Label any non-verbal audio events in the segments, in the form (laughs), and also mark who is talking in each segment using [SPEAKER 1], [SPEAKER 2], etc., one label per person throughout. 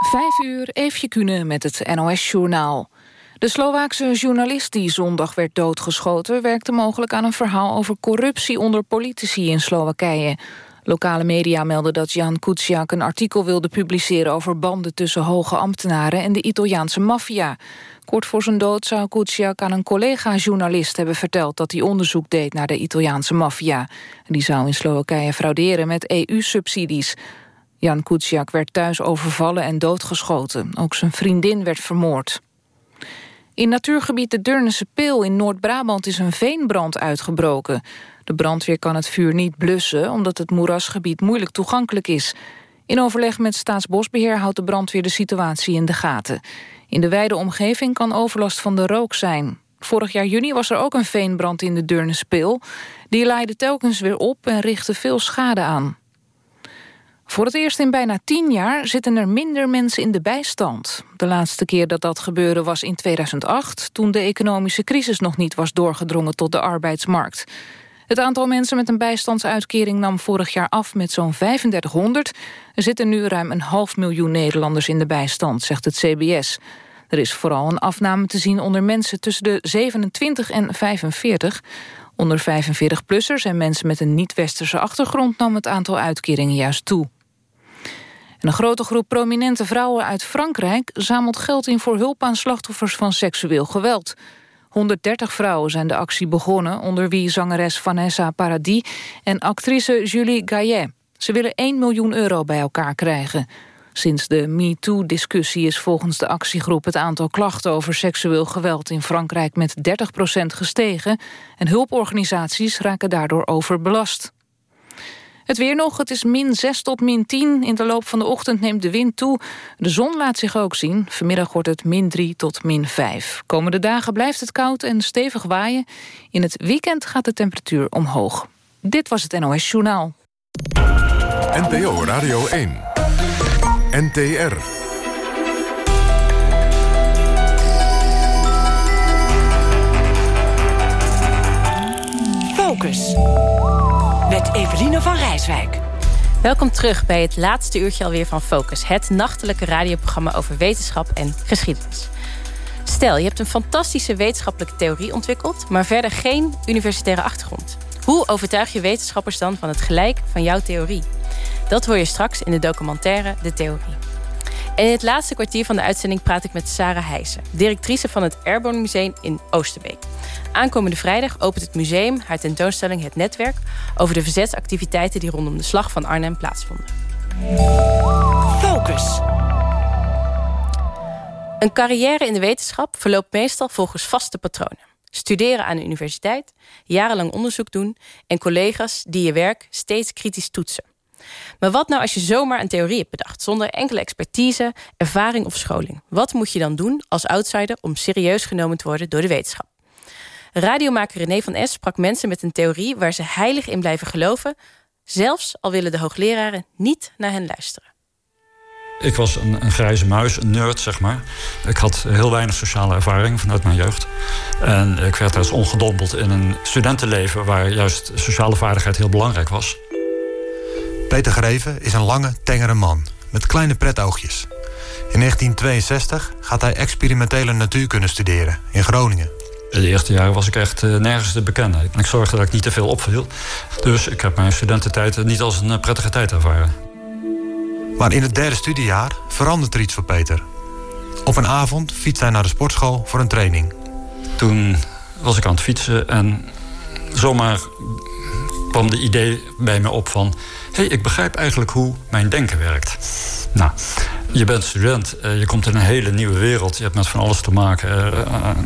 [SPEAKER 1] Vijf uur, Eefje Kunnen met het NOS-journaal. De Slovaakse journalist die zondag werd doodgeschoten... werkte mogelijk aan een verhaal over corruptie onder politici in Slowakije. Lokale media melden dat Jan Kuciak een artikel wilde publiceren... over banden tussen hoge ambtenaren en de Italiaanse maffia. Kort voor zijn dood zou Kuciak aan een collega-journalist hebben verteld... dat hij onderzoek deed naar de Italiaanse maffia. Die zou in Slowakije frauderen met EU-subsidies. Jan Kuciak werd thuis overvallen en doodgeschoten. Ook zijn vriendin werd vermoord. In natuurgebied de Durnense Peel in Noord-Brabant is een veenbrand uitgebroken. De brandweer kan het vuur niet blussen omdat het moerasgebied moeilijk toegankelijk is. In overleg met Staatsbosbeheer houdt de brandweer de situatie in de gaten. In de wijde omgeving kan overlast van de rook zijn. Vorig jaar juni was er ook een veenbrand in de Durnense Peel. Die leidde telkens weer op en richtte veel schade aan. Voor het eerst in bijna tien jaar zitten er minder mensen in de bijstand. De laatste keer dat dat gebeurde was in 2008... toen de economische crisis nog niet was doorgedrongen tot de arbeidsmarkt. Het aantal mensen met een bijstandsuitkering nam vorig jaar af met zo'n 3500. Er zitten nu ruim een half miljoen Nederlanders in de bijstand, zegt het CBS. Er is vooral een afname te zien onder mensen tussen de 27 en 45. Onder 45-plussers en mensen met een niet-westerse achtergrond... nam het aantal uitkeringen juist toe een grote groep prominente vrouwen uit Frankrijk zamelt geld in voor hulp aan slachtoffers van seksueel geweld. 130 vrouwen zijn de actie begonnen, onder wie zangeres Vanessa Paradis en actrice Julie Gaillet. Ze willen 1 miljoen euro bij elkaar krijgen. Sinds de MeToo-discussie is volgens de actiegroep het aantal klachten over seksueel geweld in Frankrijk met 30% gestegen en hulporganisaties raken daardoor overbelast. Het weer nog, het is min 6 tot min 10. In de loop van de ochtend neemt de wind toe. De zon laat zich ook zien. Vanmiddag wordt het min 3 tot min 5. Komende dagen blijft het koud en stevig waaien. In het weekend gaat de temperatuur omhoog. Dit was het NOS Journaal.
[SPEAKER 2] NPO Radio 1. NTR.
[SPEAKER 3] Focus Eveline van Rijswijk.
[SPEAKER 4] Welkom terug bij het laatste uurtje alweer van Focus. Het nachtelijke radioprogramma over wetenschap en geschiedenis. Stel, je hebt een fantastische wetenschappelijke theorie ontwikkeld... maar verder geen universitaire achtergrond. Hoe overtuig je wetenschappers dan van het gelijk van jouw theorie? Dat hoor je straks in de documentaire De Theorie. En in het laatste kwartier van de uitzending praat ik met Sarah Heijsen... directrice van het Airborne Museum in Oosterbeek. Aankomende vrijdag opent het museum haar tentoonstelling Het Netwerk... over de verzetsactiviteiten die rondom de slag van Arnhem plaatsvonden.
[SPEAKER 3] Focus.
[SPEAKER 4] Een carrière in de wetenschap verloopt meestal volgens vaste patronen. Studeren aan de universiteit, jarenlang onderzoek doen... en collega's die je werk steeds kritisch toetsen. Maar wat nou als je zomaar een theorie hebt bedacht... zonder enkele expertise, ervaring of scholing? Wat moet je dan doen als outsider om serieus genomen te worden door de wetenschap? Radiomaker René van S sprak mensen met een theorie... waar ze heilig in blijven geloven... zelfs al willen de hoogleraren niet naar hen luisteren.
[SPEAKER 5] Ik was een, een, grijze muis, een nerd, zeg maar. Ik had heel weinig sociale ervaring vanuit mijn jeugd. En ik werd dus ongedompeld in een studentenleven... waar juist sociale vaardigheid heel belangrijk was.
[SPEAKER 6] Peter Greven is een lange, tengere man met kleine pretoogjes. In 1962 gaat hij experimentele natuurkunde studeren in Groningen.
[SPEAKER 5] De eerste jaren was ik echt uh, nergens te bekennen. Ik zorgde dat ik niet te veel opviel. Dus ik heb mijn studententijd niet als een eh, prettige tijd ervaren.
[SPEAKER 6] Maar in het derde studiejaar verandert er iets voor Peter. Op een avond fietst hij naar de sportschool voor een training.
[SPEAKER 5] Toen was ik aan het fietsen en zomaar kwam de idee bij me op van... hé, hey, ik begrijp eigenlijk hoe mijn denken werkt. Nou, je bent student, eh, je komt in een hele nieuwe wereld. Je hebt met van alles te maken. Eh, eh,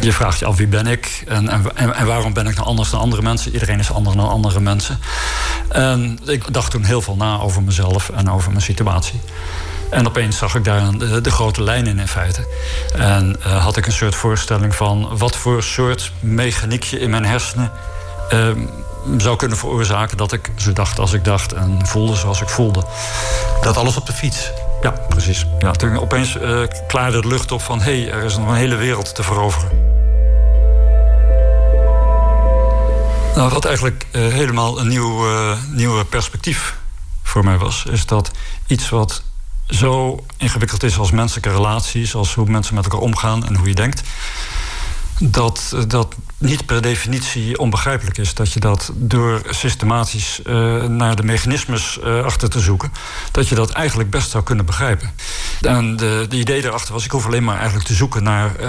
[SPEAKER 5] je vraagt je af wie ben ik en, en, en waarom ben ik nou anders dan andere mensen. Iedereen is anders dan andere mensen. En ik dacht toen heel veel na over mezelf en over mijn situatie. En opeens zag ik daar de, de grote lijn in in feite. En had ik een soort voorstelling van wat voor soort mechaniekje in mijn hersenen ehm, zou kunnen veroorzaken dat ik zo dacht als ik dacht en voelde zoals ik voelde.
[SPEAKER 6] Dat alles op de fiets?
[SPEAKER 5] Ja, precies. Ja, toen opeens uh, klaarde de lucht op van... hé, hey, er is nog een hele wereld te veroveren. Nou, wat eigenlijk uh, helemaal een nieuw, uh, nieuw perspectief voor mij was... is dat iets wat zo ingewikkeld is als menselijke relaties, als hoe mensen met elkaar omgaan en hoe je denkt dat dat niet per definitie onbegrijpelijk is. Dat je dat door systematisch uh, naar de mechanismes uh, achter te zoeken... dat je dat eigenlijk best zou kunnen begrijpen. En de, de idee daarachter was... ik hoef alleen maar eigenlijk te zoeken naar uh,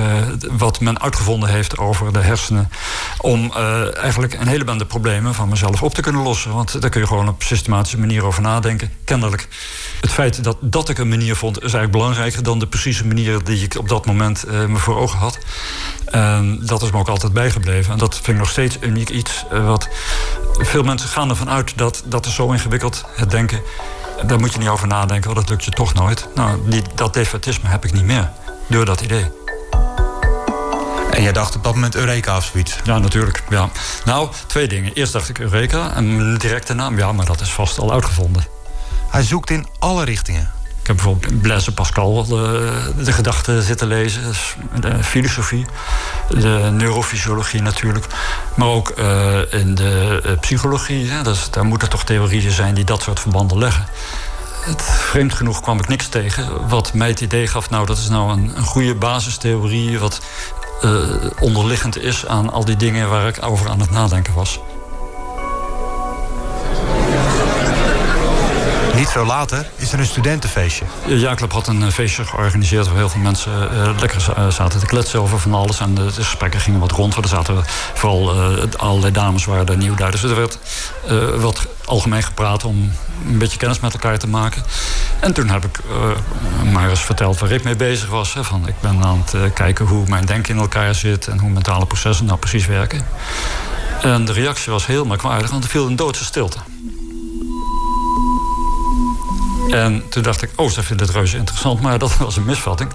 [SPEAKER 5] wat men uitgevonden heeft over de hersenen... om eigenlijk een hele bende problemen van mezelf op te kunnen lossen. Want daar kun je gewoon op systematische manier over nadenken. Kennelijk. Het feit dat, dat ik een manier vond... is eigenlijk belangrijker dan de precieze manier... die ik op dat moment me voor ogen had. Dat is me ook altijd bijgebleven. En dat vind ik nog steeds uniek iets. Uh, wat veel mensen gaan ervan uit dat dat is zo ingewikkeld, het denken. Daar moet je niet over nadenken, want dat lukt je toch nooit. Nou, die, dat defetisme heb ik niet meer. Door dat idee.
[SPEAKER 6] En jij dacht op dat moment Eureka of zoiets?
[SPEAKER 5] Ja, natuurlijk. Ja. Nou, twee dingen. Eerst dacht ik Eureka en directe naam. Ja, maar dat is vast al uitgevonden.
[SPEAKER 6] Hij zoekt in alle richtingen.
[SPEAKER 5] Ik heb bijvoorbeeld Blaise Pascal de, gedachten zitten lezen. De filosofie, de neurofysiologie natuurlijk. Maar ook uh, in de uh, psychologie. Daar moeten toch theorieën zijn die dat soort verbanden leggen. Het, vreemd genoeg kwam ik niks tegen wat mij het idee gaf... nou, dat is nou een, goede basistheorie... wat uh, onderliggend is aan al die dingen waar ik over aan het nadenken was.
[SPEAKER 6] Niet veel later is er een studentenfeestje.
[SPEAKER 5] Jacob had een eh, feestje georganiseerd... waar heel veel mensen uh, lekker zaten te kletsen over van alles. En de, gesprekken gingen wat rond. Er zaten vooral allerlei dames waren er nieuw daar. Dus er werd wat algemeen gepraat om een beetje kennis met elkaar te maken. En toen heb ik maar eens verteld waar ik mee bezig was. Van, ik ben aan het kijken hoe mijn denken in elkaar zit... en hoe mentale processen nou precies werken. En de reactie was heel merkwaardig, want er viel een doodse stilte. En toen dacht ik, oh, ze vinden het reuze interessant. Maar dat was een misvatting.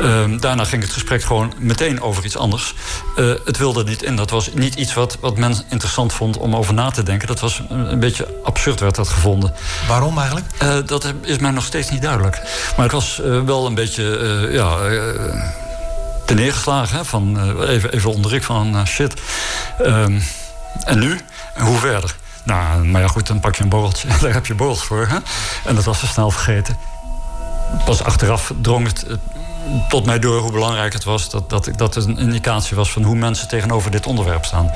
[SPEAKER 5] Uh, daarna ging het gesprek gewoon meteen over iets anders. Uh, het wilde niet in. Dat was niet iets wat, wat men interessant vond om over na te denken. Dat was een, een beetje absurd werd dat gevonden.
[SPEAKER 6] Waarom eigenlijk?
[SPEAKER 5] Uh, dat is mij nog steeds niet duidelijk. Maar het was uh, wel een beetje, ja... te neergeslagen, hè, van even, even onder ik van shit. Um, en nu? En hoe verder? Nou, maar ja, goed, dan pak je een borreltje. (laughs) Daar heb je borrels voor. Hè? En dat was ze snel vergeten. Pas achteraf drong het tot mij door hoe belangrijk het was dat, dat, dat het een indicatie was van hoe mensen tegenover dit onderwerp staan.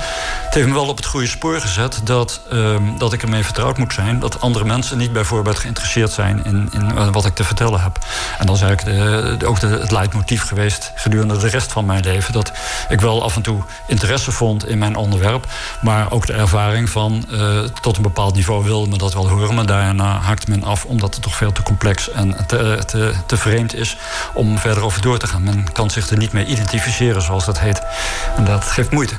[SPEAKER 5] Het heeft me wel op het goede spoor gezet dat, um, dat ik ermee vertrouwd moet zijn dat andere mensen niet bijvoorbeeld geïnteresseerd zijn in, in wat ik te vertellen heb. En dat is eigenlijk ook het leidmotief geweest gedurende de rest van mijn leven. Dat ik wel af en toe interesse vond in mijn onderwerp, maar ook de ervaring van uh, tot een bepaald niveau wilde me dat wel horen, maar daarna haakte men af omdat het toch veel te complex en te, te, te vreemd is om verder over door te gaan. Men kan zich er niet mee identificeren, zoals dat heet. En dat geeft moeite.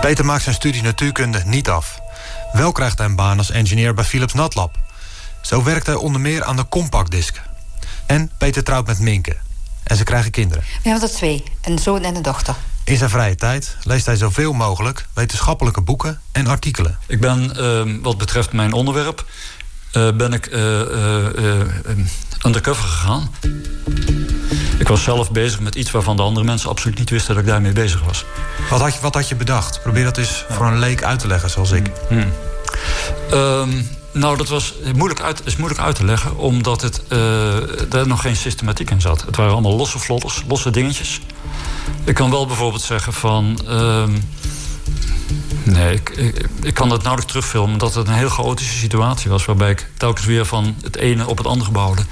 [SPEAKER 6] Peter maakt zijn studie natuurkunde niet af. Wel krijgt hij een baan als engineer bij Philips Natlab. Zo werkt hij onder meer aan de compactdisc. En Peter trouwt met Minke. En ze krijgen kinderen.
[SPEAKER 7] We hebben er twee, een zoon en een dochter.
[SPEAKER 6] In zijn vrije tijd leest hij zoveel mogelijk wetenschappelijke boeken en artikelen.
[SPEAKER 5] Ik ben, uh, wat betreft mijn onderwerp, uh, ben ik uh, undercover gegaan. Ik was zelf bezig met iets waarvan de andere mensen absoluut niet wisten dat ik daarmee bezig was.
[SPEAKER 6] Wat had je, wat had je bedacht? Probeer dat eens voor een leek uit te leggen, zoals ik.
[SPEAKER 5] Hmm. Um, nou, dat was moeilijk uit, is moeilijk uit te leggen, omdat het, uh, er nog geen systematiek in zat. Het waren allemaal losse vlotters, losse dingetjes. Ik kan wel bijvoorbeeld zeggen van. Uh, nee, ik, ik, ik, kan dat nauwelijks terugfilmen, omdat het een heel chaotische situatie was. Waarbij ik telkens weer van het ene op het andere bouwde.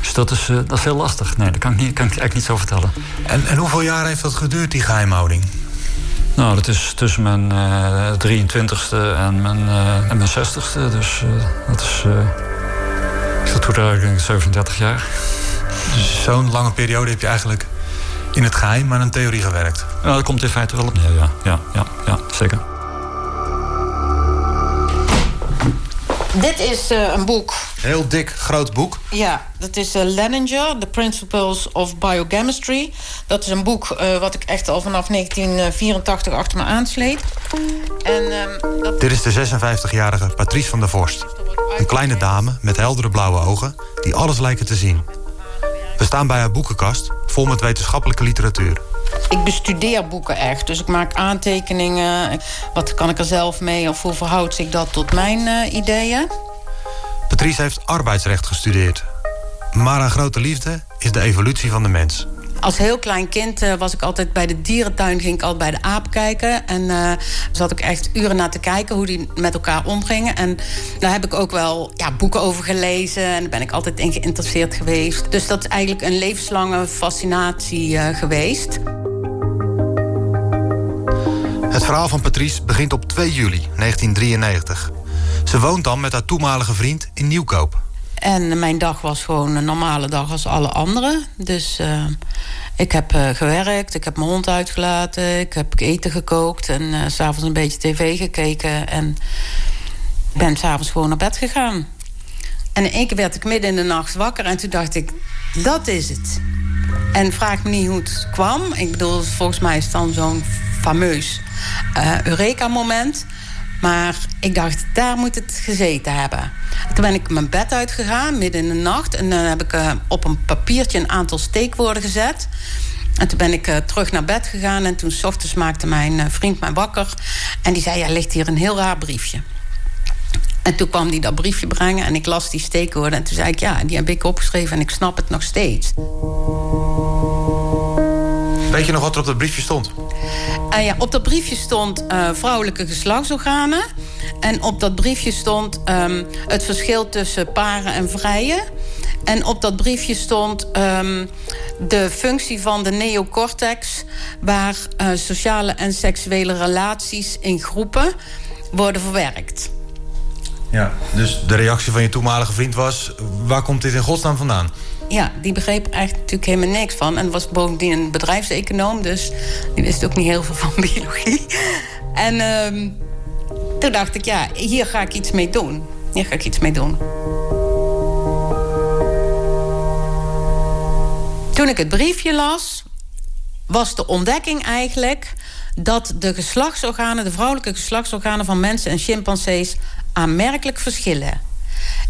[SPEAKER 5] Dus dat is, uh, dat is heel lastig. Nee, dat kan ik, niet, kan ik eigenlijk niet zo vertellen.
[SPEAKER 6] En, en hoeveel jaar heeft dat geduurd, die geheimhouding?
[SPEAKER 5] Nou, dat is tussen mijn uh, 23ste en mijn, uh, en mijn 60ste. Dus uh, dat is. ik zat toen eigenlijk 37 jaar.
[SPEAKER 6] Dus zo'n lange periode heb je eigenlijk in het geheim aan een theorie gewerkt?
[SPEAKER 5] Ja, dat komt in feite wel op neer, ja. Ja, ja, ja zeker.
[SPEAKER 7] Dit is uh, een boek.
[SPEAKER 6] Heel dik, groot boek.
[SPEAKER 7] Ja, dat is uh, Leninger, The Principles of Biochemistry. Dat is een boek uh, wat ik echt al vanaf 1984 achter me aansleet.
[SPEAKER 6] En, um, dat... Dit is de 56-jarige Patrice van der Vorst. Een kleine dame met heldere blauwe ogen die alles lijken te zien. We staan bij haar boekenkast, vol met wetenschappelijke literatuur.
[SPEAKER 7] Ik bestudeer boeken echt, dus ik maak aantekeningen. Wat kan ik er zelf mee of hoe verhoudt zich dat tot mijn uh, ideeën?
[SPEAKER 6] Patrice heeft arbeidsrecht gestudeerd. Maar haar grote liefde is de evolutie van de mens.
[SPEAKER 7] Als heel klein kind uh, was ik altijd bij de dierentuin, ging ik altijd bij de aap kijken. En uh, zat ik echt uren naar te kijken hoe die met elkaar omgingen. En daar heb ik ook wel ja, boeken over gelezen. En daar ben ik altijd in geïnteresseerd geweest. Dus dat is eigenlijk een levenslange fascinatie uh, geweest.
[SPEAKER 6] Het verhaal van Patrice begint op 2 juli 1993. Ze woont dan met haar toenmalige vriend in Nieuwkoop.
[SPEAKER 7] En mijn dag was gewoon een normale dag als alle anderen. Dus uh, ik heb uh, gewerkt, ik heb mijn hond uitgelaten... ik heb eten gekookt en uh, s'avonds een beetje tv gekeken... en ben s'avonds gewoon naar bed gegaan. En één keer werd ik midden in de nacht wakker... en toen dacht ik, dat is het. En vraag me niet hoe het kwam. Ik bedoel, volgens mij is het dan zo'n fameus Eureka-moment... Maar ik dacht, daar moet het gezeten hebben. Toen ben ik mijn bed uitgegaan, midden in de nacht. En dan heb ik uh, op een papiertje een aantal steekwoorden gezet. En toen ben ik uh, terug naar bed gegaan. En toen s ochtends maakte mijn uh, vriend mij wakker. En die zei, ja, ligt hier een heel raar briefje. En toen kwam hij dat briefje brengen en ik las die steekwoorden. En toen zei ik, ja, die heb ik opgeschreven en ik snap het nog steeds.
[SPEAKER 6] Weet je nog wat er op dat briefje stond?
[SPEAKER 7] Uh, ja, op dat briefje stond uh, vrouwelijke geslachtsorganen. En op dat briefje stond um, het verschil tussen paren en vrijen. En op dat briefje stond um, de functie van de neocortex... waar uh, sociale en seksuele relaties in groepen worden verwerkt.
[SPEAKER 6] Ja, dus de reactie van je toenmalige vriend was... waar komt dit in godsnaam vandaan?
[SPEAKER 7] Ja, die begreep eigenlijk natuurlijk helemaal niks van. En was bovendien een bedrijfseconoom, dus die wist ook niet heel veel van (laughs) biologie. En um, toen dacht ik, ja, hier ga ik iets mee doen. Hier ga ik iets mee doen. Toen ik het briefje las, was de ontdekking eigenlijk dat de geslachtsorganen, de vrouwelijke geslachtsorganen van mensen en chimpansees aanmerkelijk verschillen.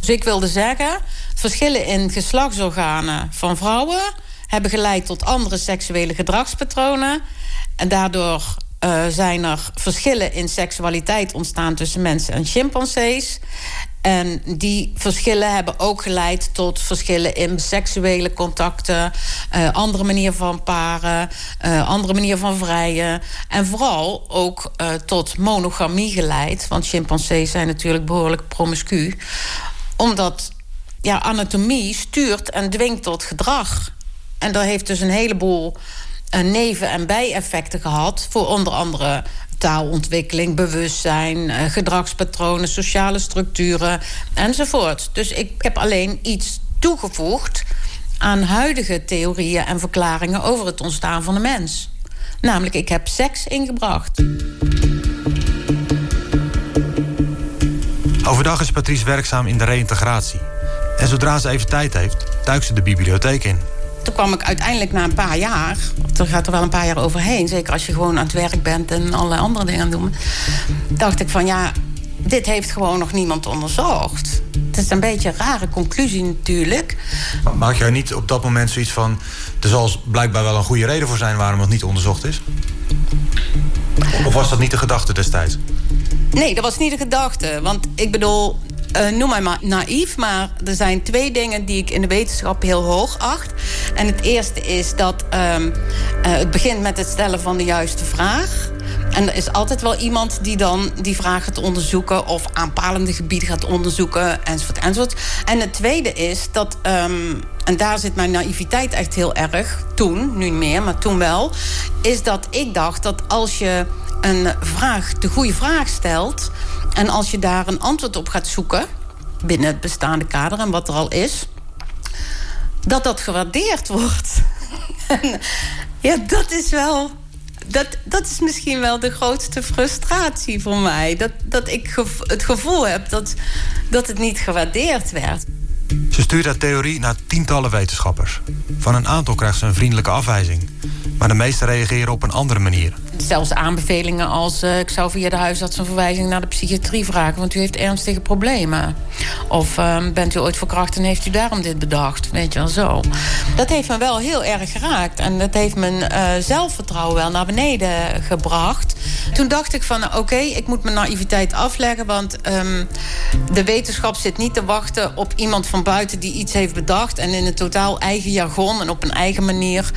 [SPEAKER 7] Dus ik wilde zeggen, verschillen in geslachtsorganen van vrouwen hebben geleid tot andere seksuele gedragspatronen. En daardoor uh, zijn er verschillen in seksualiteit ontstaan tussen mensen en chimpansees. En die verschillen hebben ook geleid tot verschillen in seksuele contacten, uh, andere manier van paren, uh, andere manier van vrijen. En vooral ook tot monogamie geleid. Want chimpansees zijn natuurlijk behoorlijk promiscu. Omdat ja, anatomie stuurt en dwingt tot gedrag. En dat heeft dus een heleboel neven- en bijeffecten gehad... voor onder andere taalontwikkeling, bewustzijn, gedragspatronen, sociale structuren enzovoort. Dus ik heb alleen iets toegevoegd aan huidige theorieën en verklaringen over het ontstaan van de mens. Namelijk, ik heb seks ingebracht.
[SPEAKER 6] Overdag is Patrice werkzaam in de reïntegratie. En zodra ze even tijd heeft, duikt ze de bibliotheek in.
[SPEAKER 7] Toen kwam ik uiteindelijk na een paar jaar... er gaat er wel een paar jaar overheen... zeker als je gewoon aan het werk bent en allerlei andere dingen aan het doen... dacht ik van ja, dit heeft gewoon nog niemand onderzocht. Het is een beetje een rare conclusie natuurlijk.
[SPEAKER 6] Maak jij niet op dat moment zoiets van... er zal blijkbaar wel een goede reden voor zijn waarom het niet onderzocht is? Of was dat niet de gedachte destijds?
[SPEAKER 7] Nee, dat was niet de gedachte. Want ik bedoel, uh, noem mij maar naïef, maar er zijn twee dingen die ik in de wetenschap heel hoog acht. En het eerste is dat um, uh, het begint met het stellen van de juiste vraag. En er is altijd wel iemand die dan die vraag gaat onderzoeken... of aanpalende gebieden gaat onderzoeken, enzovoort, enzovoort. En het tweede is dat... Um, en daar zit mijn naïviteit echt heel erg, toen, nu niet meer, maar toen wel... is dat ik dacht dat als je een vraag, de goede vraag stelt... en als je daar een antwoord op gaat zoeken... binnen het bestaande kader en wat er al is... dat dat gewaardeerd wordt. (laughs) ja, dat is wel dat, dat is misschien wel de grootste frustratie voor mij. Dat, dat ik het gevoel heb dat, dat het niet gewaardeerd werd.
[SPEAKER 6] Ze stuurt haar theorie naar tientallen wetenschappers. Van een aantal krijgt ze een vriendelijke afwijzing. Maar de meesten reageren op een andere manier.
[SPEAKER 7] Zelfs aanbevelingen als... Uh, ik zou via de huisarts een verwijzing naar de psychiatrie vragen... want u heeft ernstige problemen. Of uh, bent u ooit verkracht en heeft u daarom dit bedacht? Weet je wel, zo. Dat heeft me wel heel erg geraakt. En dat heeft mijn uh, zelfvertrouwen wel naar beneden gebracht. Toen dacht ik van, oké, ik moet mijn naïviteit afleggen... want um, de wetenschap zit niet te wachten op iemand van buiten... die iets heeft bedacht en in een totaal eigen jargon... en op een eigen manier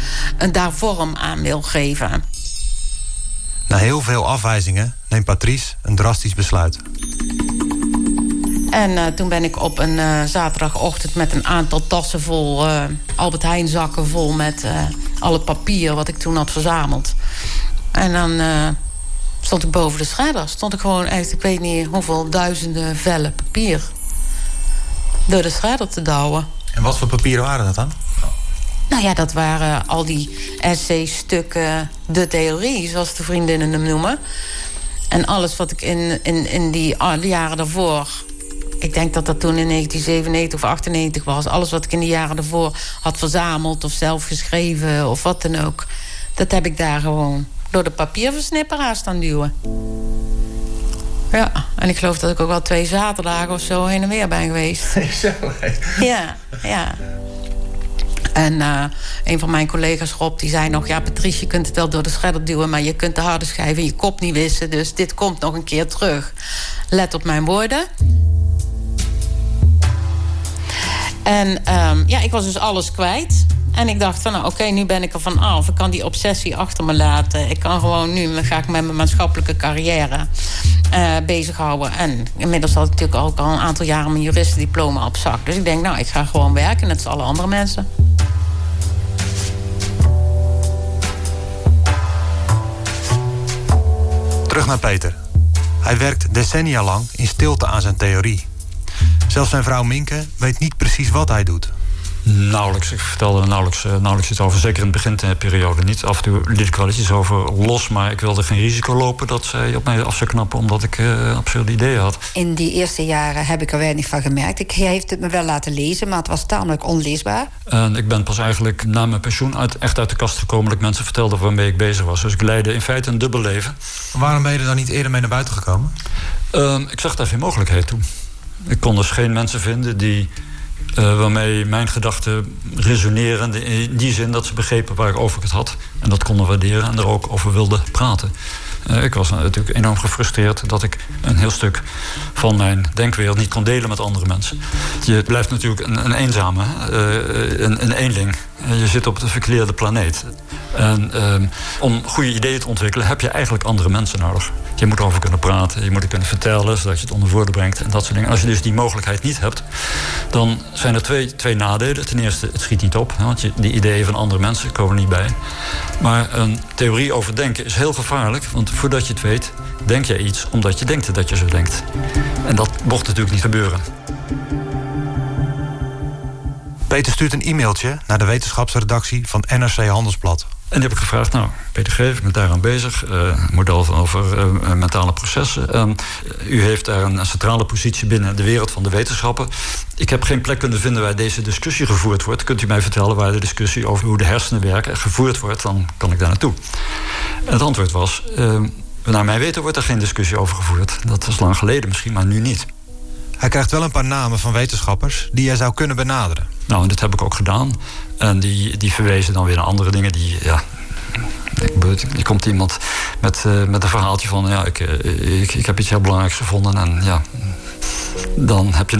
[SPEAKER 7] daar vorm aan wil geven.
[SPEAKER 6] Na heel veel afwijzingen neemt Patrice een drastisch besluit.
[SPEAKER 7] En uh, toen ben ik op een uh, zaterdagochtend met een aantal tassen vol... Uh, Albert Heijn zakken vol met al het papier wat ik toen had verzameld. En dan stond ik boven de schredder. Stond ik gewoon echt, ik weet niet hoeveel duizenden vellen papier... door de schredder te douwen.
[SPEAKER 6] En wat voor papieren waren dat dan?
[SPEAKER 7] Nou ja, dat waren al die essay-stukken, de theorie, zoals de vriendinnen hem noemen. En alles wat ik in, in, in die jaren daarvoor... ik denk dat dat toen in 1997 of 98 was... alles wat ik in de jaren daarvoor had verzameld of zelf geschreven of wat dan ook... dat heb ik daar gewoon door de papierversnipperaar staan duwen. Ja, en ik geloof dat ik ook wel twee zaterdagen of zo heen en weer ben geweest. (laughs)
[SPEAKER 6] Zo,
[SPEAKER 7] Ja, ja. En uh, een van mijn collega's, Rob, die zei nog... ja, Patrice, je kunt het wel door de schredder duwen... maar je kunt de harde schijf in je kop niet wissen. Dus dit komt nog een keer terug. Let op mijn woorden. En um, ja, ik was dus alles kwijt. En ik dacht van, nou, oké, nu ben ik er van af. Ik kan die obsessie achter me laten. Ik kan gewoon nu, ga ik met mijn maatschappelijke carrière uh, bezighouden. En inmiddels had ik natuurlijk ook al een aantal jaren mijn juristendiploma op zak. Dus ik denk, nou, ik ga gewoon werken, net als alle andere mensen.
[SPEAKER 6] Terug naar Peter. Hij werkt decennia lang in stilte aan zijn theorie. Zelfs zijn vrouw Minke weet niet precies wat hij doet.
[SPEAKER 5] Nauwelijks. Ik vertelde nauwelijks, uh, nauwelijks iets over. Zeker in het beginperiode niet. Af en toe liet ik wel iets over los. Maar ik wilde geen risico lopen dat zij op mij af zou knappen... omdat ik uh, absurde ideeën had.
[SPEAKER 8] In die eerste jaren heb ik er weinig van gemerkt. Ik, hij heeft het me wel laten lezen, maar het was tamelijk onleesbaar.
[SPEAKER 5] En ik ben pas eigenlijk na mijn pensioen uit, echt uit de kast gekomen... dat ik mensen vertelde waarmee ik bezig was. Dus ik leidde in feite een dubbel leven.
[SPEAKER 6] Waarom ben je er dan niet eerder mee naar buiten gekomen?
[SPEAKER 5] Uh, ik zag daar geen mogelijkheid toe. Ik kon dus geen mensen vinden die uh, waarmee mijn gedachten resoneren in die zin dat ze begrepen waarover ik het had. En dat konden waarderen en er ook over wilden praten. Uh, ik was natuurlijk enorm gefrustreerd dat ik een heel stuk van mijn denkwereld niet kon delen met andere mensen. Je blijft natuurlijk een, een eenzame, uh, een, een eenling. Je zit op de verkleerde planeet. En uh, om goede ideeën te ontwikkelen heb je eigenlijk andere mensen nodig. Je moet erover kunnen praten, je moet het kunnen vertellen, zodat je het onder woorden brengt en dat soort dingen. Als je dus die mogelijkheid niet hebt, dan zijn er twee, twee nadelen. Ten eerste, het schiet niet op, want die ideeën van andere mensen komen er niet bij. Maar een theorie over denken is heel gevaarlijk, want voordat je het weet, denk je iets omdat je denkt dat je zo denkt. En dat mocht natuurlijk niet gebeuren.
[SPEAKER 6] Peter stuurt een e-mailtje naar de wetenschapsredactie van NRC Handelsblad.
[SPEAKER 5] En die heb ik gevraagd, nou, Peter Geef, ik ben daaraan bezig. Uh, model van over uh, mentale processen. Uh, u heeft daar een, een, centrale positie binnen de wereld van de wetenschappen. Ik heb geen plek kunnen vinden waar deze discussie gevoerd wordt. Kunt u mij vertellen waar de discussie over hoe de hersenen werken gevoerd wordt? Dan kan ik daar naartoe. En het antwoord was, naar mijn weten wordt er geen discussie over gevoerd. Dat is lang geleden misschien, maar nu niet.
[SPEAKER 6] Hij krijgt wel een paar namen van wetenschappers die hij zou kunnen benaderen.
[SPEAKER 5] Nou, en dat heb ik ook gedaan. En die, die verwezen dan weer naar andere dingen die, ja, er komt iemand met, uh, met een verhaaltje van... ja, ik, ik, ik heb iets heel belangrijks gevonden en ja... dan heb je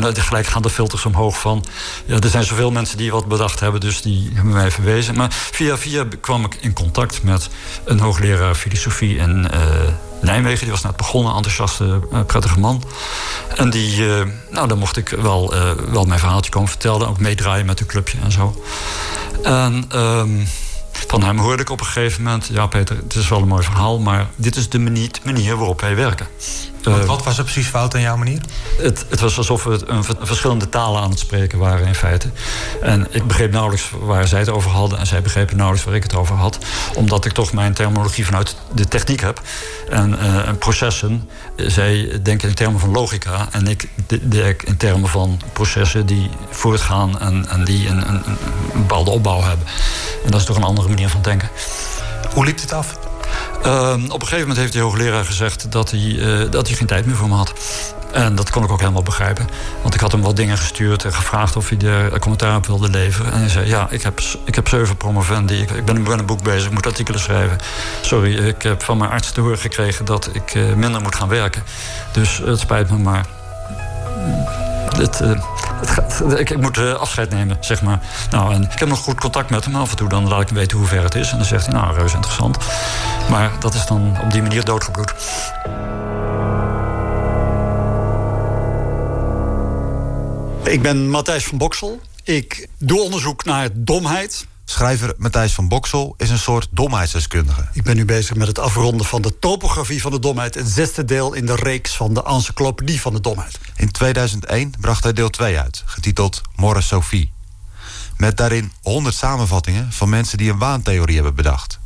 [SPEAKER 5] de filters omhoog van... ja, er zijn zoveel mensen die wat bedacht hebben... dus die hebben mij verwezen. Maar via via kwam ik in contact met een hoogleraar filosofie in uh, Nijmegen. Die was net begonnen, enthousiaste, uh, prettige man. En die, nou, dan mocht ik wel, wel mijn verhaaltje komen vertellen... ook meedraaien met een clubje en zo. En... Um, van hem hoorde ik op een gegeven moment... ja Peter, het is wel een mooi verhaal... maar dit is de manier waarop wij werken.
[SPEAKER 6] Wat, wat, was er precies fout aan jouw manier?
[SPEAKER 5] Het, het was alsof we een, verschillende talen aan het spreken waren in feite. En ik begreep nauwelijks waar zij het over hadden... en zij begrepen nauwelijks waar ik het over had. Omdat ik toch mijn terminologie vanuit de techniek heb. En, uh, en processen, zij denken in termen van logica... en ik denk in termen van processen die voortgaan... en, en die een, een, een bepaalde opbouw hebben. En dat is toch een andere manier van denken.
[SPEAKER 6] Hoe liep het af?
[SPEAKER 5] Ehm, op een gegeven moment heeft de hoogleraar gezegd dat hij, eh, dat hij geen tijd meer voor me had. En dat kon ik ook helemaal begrijpen. Want ik had hem wat dingen gestuurd en gevraagd of hij er commentaar op wilde leveren. En hij zei: Ja, ik heb, ik heb zeven promovendi. Ik, ik ben een boek bezig, ik moet artikelen schrijven. Sorry, ik heb van mijn arts te horen gekregen dat ik uh, minder moet gaan werken. Dus het spijt me, maar. Uh, het gaat, ik, ik, moet uh, afscheid nemen, zeg maar. Nou, en ik heb nog goed contact met hem. Af en toe dan laat ik hem weten hoe ver het is. En dan zegt hij, nou, reuze interessant. Maar dat is dan op die manier doodgebloed.
[SPEAKER 9] Ik ben Matthijs van Boksel. Ik doe onderzoek naar domheid.
[SPEAKER 6] Schrijver Matthijs van Boksel is een soort domheidsdeskundige.
[SPEAKER 9] Ik ben nu bezig met het afronden van de topografie van de domheid... het zesde deel in de reeks van de encyclopedie van de domheid.
[SPEAKER 6] In 2001 bracht hij deel 2 uit, getiteld Morris Sophie. Met daarin 100 samenvattingen van mensen die een waantheorie hebben bedacht.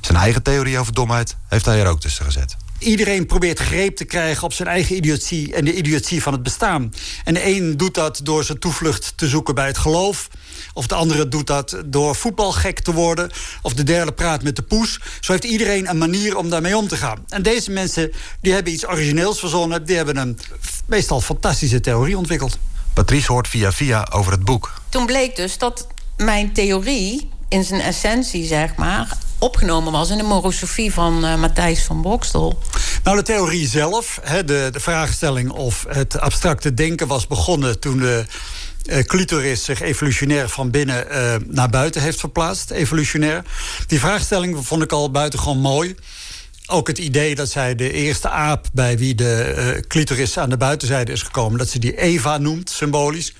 [SPEAKER 6] Zijn eigen theorie over domheid heeft hij er ook tussen gezet.
[SPEAKER 9] Iedereen probeert greep te krijgen op zijn eigen idiotie en de idiotie van het bestaan. En de een doet dat door zijn toevlucht te zoeken bij het geloof. Of de andere doet dat door voetbalgek te worden. Of de derde praat met de poes. Zo heeft iedereen een manier om daarmee om te gaan. En deze mensen die hebben iets origineels verzonnen. Die hebben een meestal fantastische theorie ontwikkeld.
[SPEAKER 6] Patrice hoort via via over het boek.
[SPEAKER 7] Toen bleek dus dat mijn theorie in zijn essentie, zeg maar opgenomen was in de morosofie van uh, Matthijs van Bokstel?
[SPEAKER 9] Nou, de theorie zelf, he, de, de vraagstelling of het abstracte denken was begonnen toen de uh, clitoris zich evolutionair van binnen uh, naar buiten heeft verplaatst, evolutionair. Die vraagstelling vond ik al buitengewoon mooi ook het idee dat zij de eerste aap bij wie de uh, clitoris aan de buitenzijde is gekomen, dat ze die Eva noemt, symbolisch.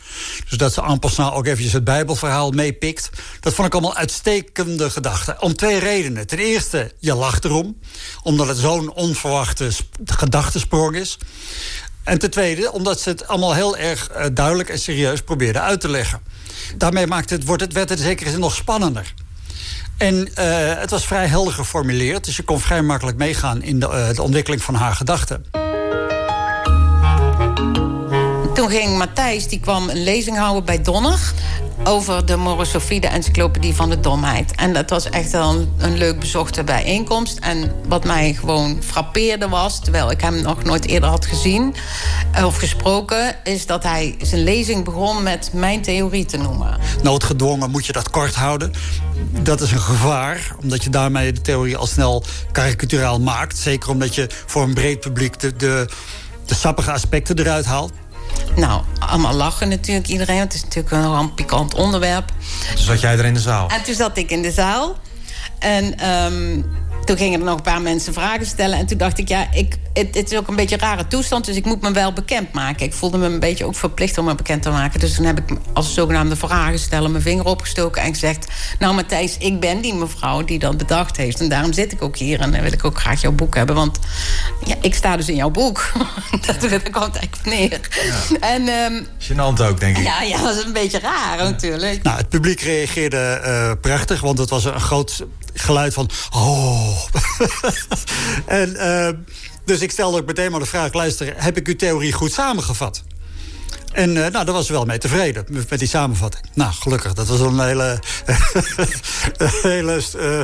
[SPEAKER 9] Dus dat ze passant ook eventjes het Bijbelverhaal meepikt. Dat vond ik allemaal uitstekende gedachten. Om twee redenen. Ten eerste, je lacht erom, omdat het zo'n onverwachte gedachtesprong is. En ten tweede, omdat ze het allemaal heel erg uh, duidelijk en serieus probeerde uit te leggen. Daarmee maakt het, wordt het, werd het zeker zin nog spannender. En uh, het was vrij helder geformuleerd. Dus je kon vrij makkelijk meegaan in de, uh, de ontwikkeling van haar gedachten.
[SPEAKER 7] Toen ging Matthijs, die kwam een lezing houden bij Donner over de Morosofie, de encyclopedie van de domheid. En dat was echt een, een, leuk bezochte bijeenkomst. En wat mij gewoon frappeerde was, terwijl ik hem nog nooit eerder had gezien of gesproken, is dat hij zijn lezing begon met mijn theorie te noemen.
[SPEAKER 9] Noodgedwongen moet je dat kort houden. Dat is een gevaar, omdat je daarmee de theorie al snel karikaturaal maakt. Zeker omdat je voor een breed publiek de, de, de sappige aspecten eruit haalt.
[SPEAKER 7] Nou, allemaal lachen natuurlijk iedereen. Het is natuurlijk een, een pikant onderwerp.
[SPEAKER 6] Dus zat jij er in de zaal?
[SPEAKER 7] En toen zat ik in de zaal. En um, toen gingen er nog een paar mensen vragen stellen. En toen dacht ik, ja, ik, het, het, is ook een beetje een rare toestand... dus ik moet me wel bekend maken. Ik voelde me een beetje ook verplicht om me bekend te maken. Dus toen heb ik als zogenaamde vragensteller mijn vinger opgestoken... en gezegd, nou Matthijs, ik ben die mevrouw die dat bedacht heeft. En daarom zit ik ook hier en dan wil ik ook graag jouw boek hebben. Want ja, ik sta dus in jouw boek. (laughs) dat, dat komt eigenlijk neer. Ja. En, um,
[SPEAKER 6] Genant ook, denk ik.
[SPEAKER 7] Ja, ja, dat is een beetje raar natuurlijk.
[SPEAKER 9] Nou, het publiek reageerde uh, prachtig, want het was een groot geluid van... Oh. (laughs) en, uh, dus ik stelde ook meteen maar de vraag... luister, heb ik uw theorie goed samengevat? En uh, nou, daar was ze wel mee tevreden, met die samenvatting. Nou, gelukkig, dat was een hele... (laughs) hele uh,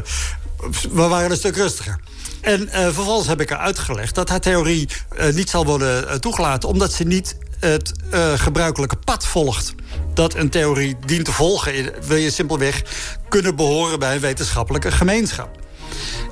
[SPEAKER 9] we waren een stuk rustiger. En vervolgens heb ik haar uitgelegd dat haar theorie niet zal worden toegelaten... omdat ze niet het gebruikelijke pad volgt dat een theorie dient te volgen... wil je simpelweg kunnen behoren bij een wetenschappelijke gemeenschap.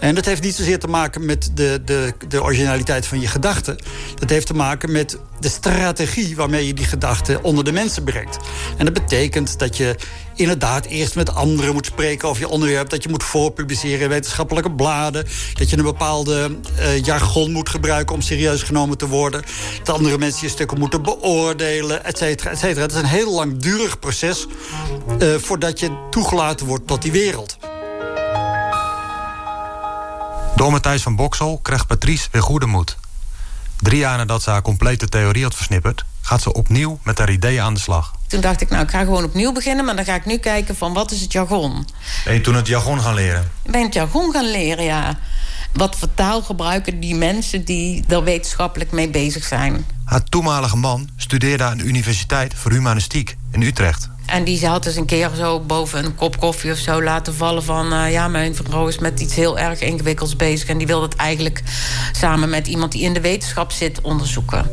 [SPEAKER 9] En dat heeft niet zozeer te maken met de, de, de originaliteit van je gedachten. Dat heeft te maken met de strategie waarmee je die gedachten onder de mensen brengt. En dat betekent dat je inderdaad eerst met anderen moet spreken over je onderwerp. Dat je moet voorpubliceren in wetenschappelijke bladen. Dat je een bepaalde uh, jargon moet gebruiken om serieus genomen te worden. Dat andere mensen je stukken moeten beoordelen, et cetera, et cetera. Het is een heel langdurig proces uh, voordat je toegelaten wordt tot die wereld.
[SPEAKER 6] Door Matthijs van Boksel krijgt Patrice weer goede moed. Drie jaar nadat ze haar complete theorie had versnipperd... gaat ze opnieuw met haar ideeën aan de slag.
[SPEAKER 7] Toen dacht ik, nou, ik ga gewoon opnieuw beginnen... maar dan ga ik nu kijken van wat is het jargon.
[SPEAKER 6] Ben je toen het jargon gaan leren?
[SPEAKER 7] Ik ben het jargon gaan leren, ja. Wat voor taal gebruiken die mensen die er wetenschappelijk mee bezig zijn.
[SPEAKER 6] Haar toenmalige man studeerde aan de Universiteit voor Humanistiek in Utrecht.
[SPEAKER 7] En die had dus een keer zo boven een kop koffie of zo laten vallen van... Uh, ja, mijn vrouw is met iets heel erg ingewikkelds bezig... en die wil dat eigenlijk samen met iemand die in de wetenschap zit onderzoeken.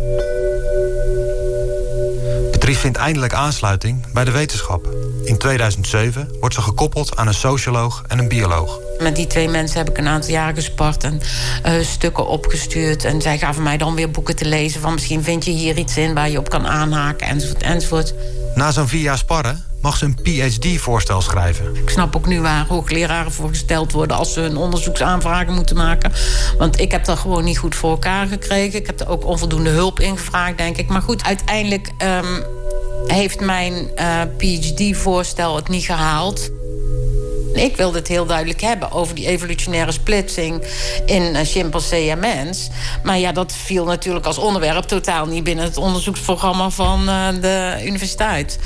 [SPEAKER 6] Vindt eindelijk aansluiting bij de wetenschap. In 2007 wordt ze gekoppeld aan een socioloog en een bioloog.
[SPEAKER 7] Met die twee mensen heb ik een aantal jaren gespart en uh, stukken opgestuurd. En zij gaven mij dan weer boeken te lezen van misschien vind je hier iets in waar je op kan aanhaken enzovoort enzovoort.
[SPEAKER 6] Na zo'n vier jaar sparren mag ze een PhD-voorstel schrijven.
[SPEAKER 7] Ik snap ook nu waar hoogleraren voor gesteld worden... als ze hun onderzoeksaanvragen moeten maken. Want ik heb dat gewoon niet goed voor elkaar gekregen. Ik heb er ook onvoldoende hulp in gevraagd, denk ik. Maar goed, uiteindelijk um, heeft mijn uh, PhD-voorstel het niet gehaald. Ik wilde het heel duidelijk hebben over die evolutionaire splitsing in uh, chimpansee en mens. Maar ja, dat viel natuurlijk als onderwerp totaal niet binnen het onderzoeksprogramma van uh, de universiteit.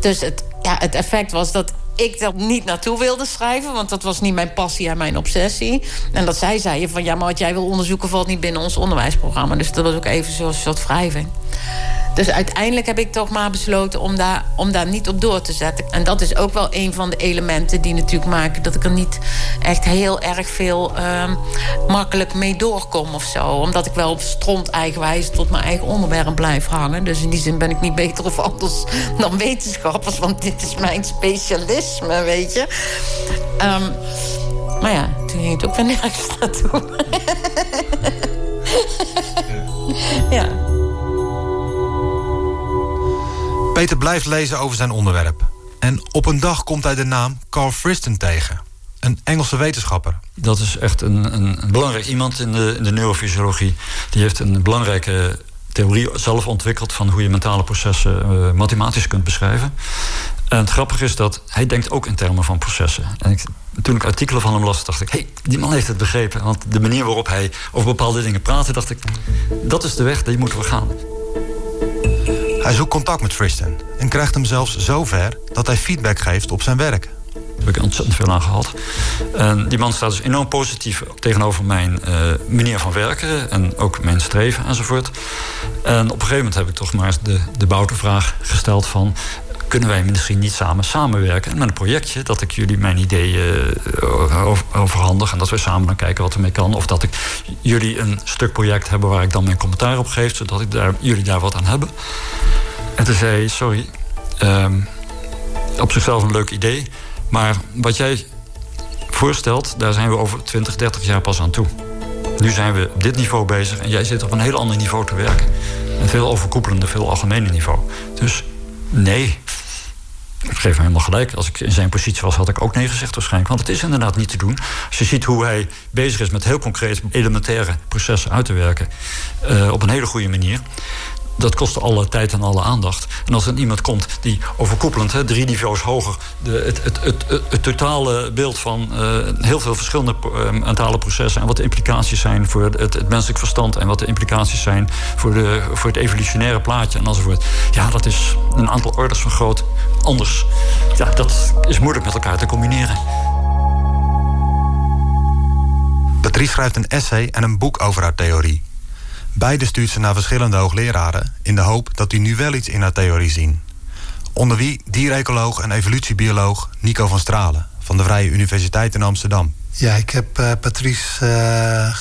[SPEAKER 7] Dus het, ja, het effect was dat ik er niet naartoe wilde schrijven, want dat was niet mijn passie en mijn obsessie. En dat zij zeiden van ja, maar wat jij wil onderzoeken valt niet binnen ons onderwijsprogramma. Dus dat was ook even zo'n soort wrijving. Dus uiteindelijk heb ik toch maar besloten om daar, om daar niet op door te zetten. En dat is ook wel een van de elementen die natuurlijk maken... dat ik er niet echt heel erg veel uh, makkelijk mee doorkom of zo. Omdat ik wel op stront eigenwijs tot mijn eigen onderwerp blijf hangen. Dus in die zin ben ik niet beter of (laughs) anders dan wetenschappers. Want dit is mijn specialisme, weet je. Um, maar ja, toen ging het ook weer nergens (laughs) naartoe. ja.
[SPEAKER 6] Peter blijft lezen over zijn onderwerp. En op een dag komt hij de naam Carl Friston tegen. Een Engelse wetenschapper.
[SPEAKER 5] Dat is echt een, een, een belangrijk iemand in de, in de neurofysiologie. Die heeft een belangrijke theorie zelf ontwikkeld... van hoe je mentale processen uh, mathematisch kunt beschrijven. En het grappige is dat hij denkt ook in termen van processen. En ik, toen ik artikelen van hem las, dacht ik... hé, hey, die man heeft het begrepen. Want de manier waarop hij over bepaalde dingen praatte... dacht ik, dat is de weg, die moeten we gaan.
[SPEAKER 6] Hij zoekt contact met Friston en krijgt hem zelfs zo ver dat hij feedback geeft op zijn werk.
[SPEAKER 5] Daar heb ik ontzettend veel aan gehad. En die man staat dus enorm positief tegenover mijn uh, manier van werken... en ook mijn streven enzovoort. En op een gegeven moment heb ik toch maar de, de vraag gesteld van kunnen wij misschien niet samen samenwerken met een projectje dat ik jullie mijn ideeën uh, overhandig en dat we samen gaan kijken wat ermee kan. Of dat ik jullie een stuk project hebben waar ik dan mijn commentaar op geef, zodat ik daar, jullie daar wat aan hebben. En toen zei sorry, um, op zichzelf een leuk idee, maar wat jij voorstelt, daar zijn we over 20, 30 jaar pas aan toe. Nu zijn we op dit niveau bezig en jij zit op een heel ander niveau te werken. Een veel overkoepelender, veel algemener niveau. Dus nee, geef hem helemaal gelijk. Als ik in zijn positie was, had ik ook nee gezegd waarschijnlijk. Want het is inderdaad niet te doen. Als je ziet hoe hij bezig is met heel concreet elementaire processen uit te werken... Uh, op een hele goede manier dat kost alle tijd en alle aandacht. En als er iemand komt die overkoepelend, hè, drie niveaus hoger... De, het, het, het, het, totale beeld van uh, heel veel verschillende uh, mentale processen... en wat de implicaties zijn voor het, het, menselijk verstand... en wat de implicaties zijn voor, de, voor het evolutionaire plaatje en enzovoort. Ja, dat is een aantal orders van groot anders. Ja, dat is moeilijk met elkaar te combineren.
[SPEAKER 6] Patrice schrijft een essay en een boek over haar theorie... Beide stuurt ze naar verschillende hoogleraren... in de hoop dat die nu wel iets in haar theorie zien. Onder wie dierecoloog en evolutiebioloog Nico van Stralen... van de Vrije Universiteit in Amsterdam.
[SPEAKER 10] Ja, ik heb uh, Patrice uh,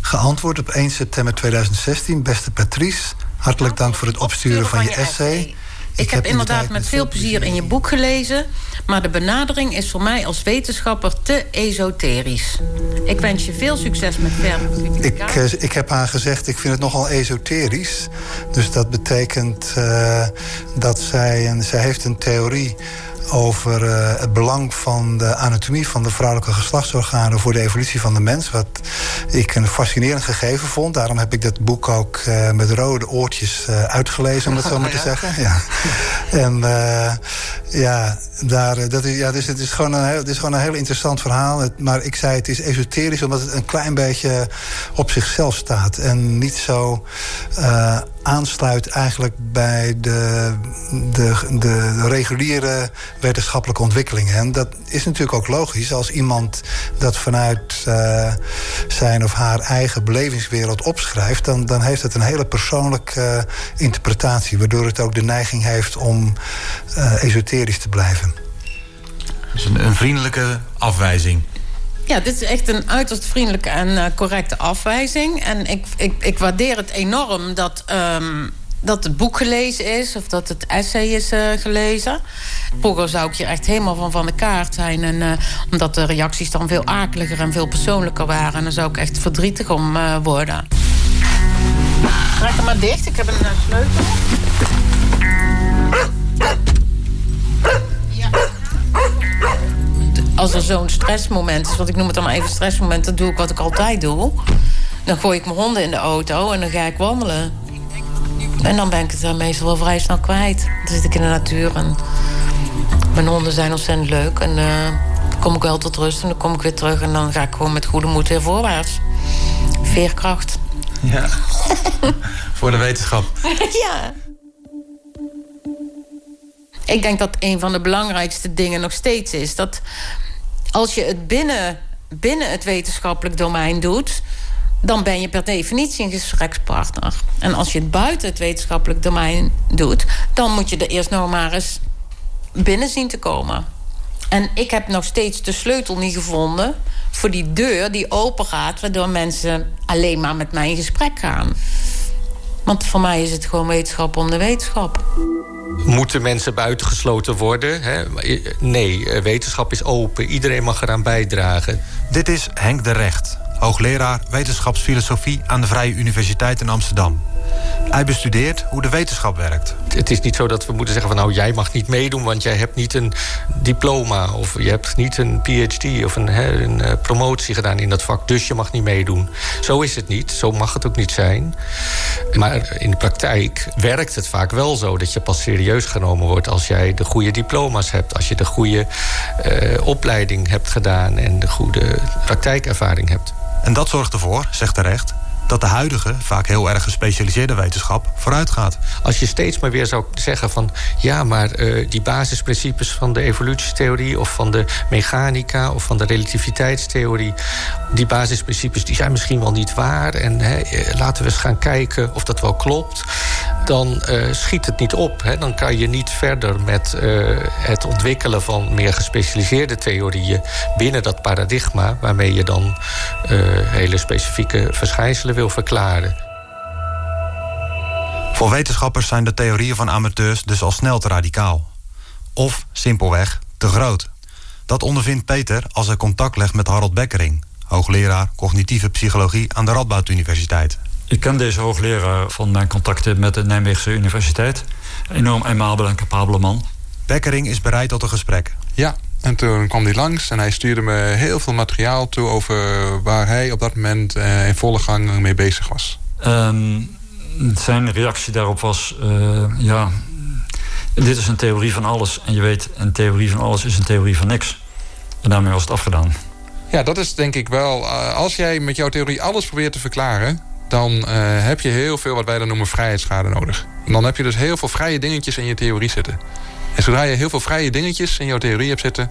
[SPEAKER 10] geantwoord op 1 september 2016. Beste Patrice, hartelijk dank voor het opsturen van je essay.
[SPEAKER 7] Ik, heb, inderdaad met veel plezier in je boek gelezen... maar de benadering is voor mij als wetenschapper te esoterisch. Ik wens je veel succes met verdere
[SPEAKER 10] ik, uh, ik heb haar gezegd, ik vind het nogal esoterisch. Dus dat betekent uh, dat zij... En zij heeft een theorie over uh, het belang van de anatomie van de vrouwelijke geslachtsorganen voor de evolutie van de mens. Wat ik een fascinerend gegeven vond. Daarom heb ik dat boek ook uh, met rode oortjes uh, uitgelezen, om het zo (laughs) maar te zeggen. Ja. En ja, daar, eh, dat is, ja, dus het, is gewoon een heel, het is gewoon een heel interessant verhaal. maar ik zei het is esoterisch omdat het een klein beetje op zichzelf staat. En niet zo aansluit eigenlijk bij de, de, de reguliere wetenschappelijke ontwikkelingen. En dat is natuurlijk ook logisch. Als iemand dat vanuit uh, zijn of haar eigen belevingswereld opschrijft... dan, dan heeft het een hele persoonlijke interpretatie... waardoor het ook de neiging heeft om esoterisch te blijven.
[SPEAKER 6] Dus een, een vriendelijke afwijzing.
[SPEAKER 7] Ja, dit is echt een uiterst vriendelijke en uh, correcte afwijzing. En ik, ik, ik waardeer het enorm dat, um, dat het boek gelezen is... of dat het essay is uh, gelezen. Vroeger zou ik hier echt helemaal van van de kaart zijn. En, uh, omdat de reacties dan veel akeliger en veel persoonlijker waren. En dan zou ik echt verdrietig om worden. Trek hem maar dicht, ik heb een sleutel. als er zo'n stressmoment is, want ik noem het dan maar even stressmoment, dan doe ik wat ik altijd doe. Dan gooi ik mijn honden in de auto en dan ga ik wandelen. En dan ben ik het dan meestal wel vrij snel kwijt. Dan zit ik in de natuur en mijn honden zijn ontzettend leuk. En uh, dan kom ik wel tot rust en dan kom ik weer terug en dan ga ik gewoon met goede moed weer voorwaarts. Veerkracht.
[SPEAKER 6] Ja, (laughs) voor de wetenschap. (laughs)
[SPEAKER 7] ja. Ik denk dat een van de belangrijkste dingen nog steeds is dat als je het binnen, binnen het wetenschappelijk domein doet, dan ben je per definitie een gesprekspartner. En als je het buiten het wetenschappelijk domein doet, dan moet je er eerst nog maar eens binnen zien te komen. En ik heb nog steeds de sleutel niet gevonden voor die deur die open gaat, waardoor mensen alleen maar met mij in gesprek gaan. Want voor mij is het gewoon wetenschap om de wetenschap.
[SPEAKER 11] Moeten mensen buitengesloten worden? Hè? Nee, eh, wetenschap is open. Iedereen mag eraan bijdragen.
[SPEAKER 6] Dit is Henk de Recht, hoogleraar wetenschapsfilosofie aan de Vrije Universiteit in Amsterdam. Hij bestudeert hoe de wetenschap werkt.
[SPEAKER 11] Het is niet zo dat we moeten zeggen van nou jij mag niet meedoen want jij hebt niet een diploma of je hebt niet een PhD of een, eh, promotie gedaan in dat vak, dus je mag niet meedoen. Zo is het niet, zo mag het ook niet zijn. Maar in de praktijk werkt het vaak wel zo dat je pas serieus genomen wordt als jij de goede diploma's hebt, als je de goede uh, opleiding hebt gedaan en de goede praktijkervaring hebt.
[SPEAKER 6] En dat zorgt ervoor, zegt terecht, dat de huidige, vaak heel erg gespecialiseerde wetenschap vooruit gaat.
[SPEAKER 11] Als je steeds maar weer zou zeggen van ja, maar uh, die basisprincipes van de evolutietheorie of van de mechanica of van de relativiteitstheorie, die basisprincipes die zijn misschien wel niet waar en he, eh, laten we eens gaan kijken of dat wel klopt. Dan uh, schiet het niet op. Hè. Dan kan je niet verder met uh, het ontwikkelen van meer gespecialiseerde theorieën binnen dat paradigma, waarmee je dan hele specifieke verschijnselen wil verklaren.
[SPEAKER 6] Voor wetenschappers zijn de theorieën van amateurs dus al snel te radicaal. Of simpelweg te groot. Dat ondervindt Peter als hij contact legt met Harold Bekkering... hoogleraar cognitieve psychologie aan de Radboud Universiteit.
[SPEAKER 5] Ik ken deze hoogleraar van mijn contacten met de Nijmeegse Universiteit. Enorm aimabel en capabele man.
[SPEAKER 6] Bekkering is bereid tot een gesprek.
[SPEAKER 12] Ja, en toen kwam hij langs en hij stuurde me heel veel materiaal toe... over waar hij op dat moment uh, in volle gang mee bezig was.
[SPEAKER 5] Um, zijn reactie daarop was... Uh, ja, dit is een theorie van alles. En je weet, een theorie van alles is een theorie van niks. En daarmee was het afgedaan.
[SPEAKER 12] Ja, dat is denk ik wel... Uh, als jij met jouw theorie alles probeert te verklaren... dan heb je heel veel wat wij dan noemen vrijheidsschade nodig. Dan heb je dus heel veel vrije dingetjes in je theorie zitten. En zodra je heel veel vrije dingetjes in jouw theorie hebt zitten...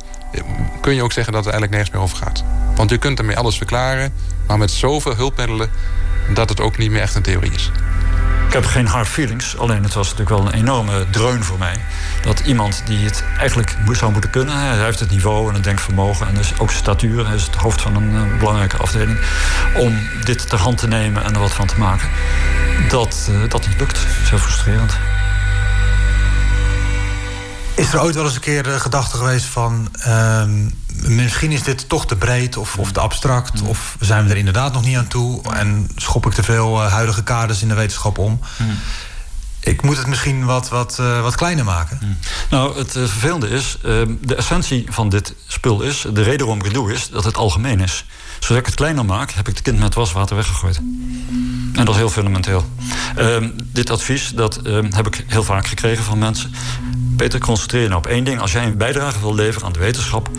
[SPEAKER 12] kun je ook zeggen dat het eigenlijk nergens meer over gaat. Want je kunt ermee alles verklaren... maar met zoveel hulpmiddelen dat het ook niet meer echt een theorie is.
[SPEAKER 5] Ik heb geen hard feelings, alleen het was natuurlijk wel een enorme dreun voor mij. Dat iemand die het eigenlijk zou moeten kunnen, hij heeft het niveau en het denkvermogen en dus ook statuur, hij is het hoofd van een uh, belangrijke afdeling, om dit ter hand te nemen en er wat van te maken, dat uh, dat niet lukt. Zo frustrerend.
[SPEAKER 6] Is er ooit wel eens een keer de gedachte geweest van... Uh, misschien is dit toch te breed of, of te abstract... Mm. of zijn we er inderdaad nog niet aan toe... en schop ik te veel uh, huidige kaders in de wetenschap om? Mm. Ik moet het misschien wat, wat, uh, wat kleiner maken.
[SPEAKER 5] Hmm. Nou, het uh, vervelende is, uh, de essentie van dit spul is... de reden waarom ik het doe, is dat het algemeen is. Zodat ik het kleiner maak, heb ik het kind met waswater weggegooid. En dat is heel fundamenteel. Ehm, dit advies dat, ehm, heb ik heel vaak gekregen van mensen. Peter, concentreer je nou op één ding. Als jij een bijdrage wil leveren aan de wetenschap...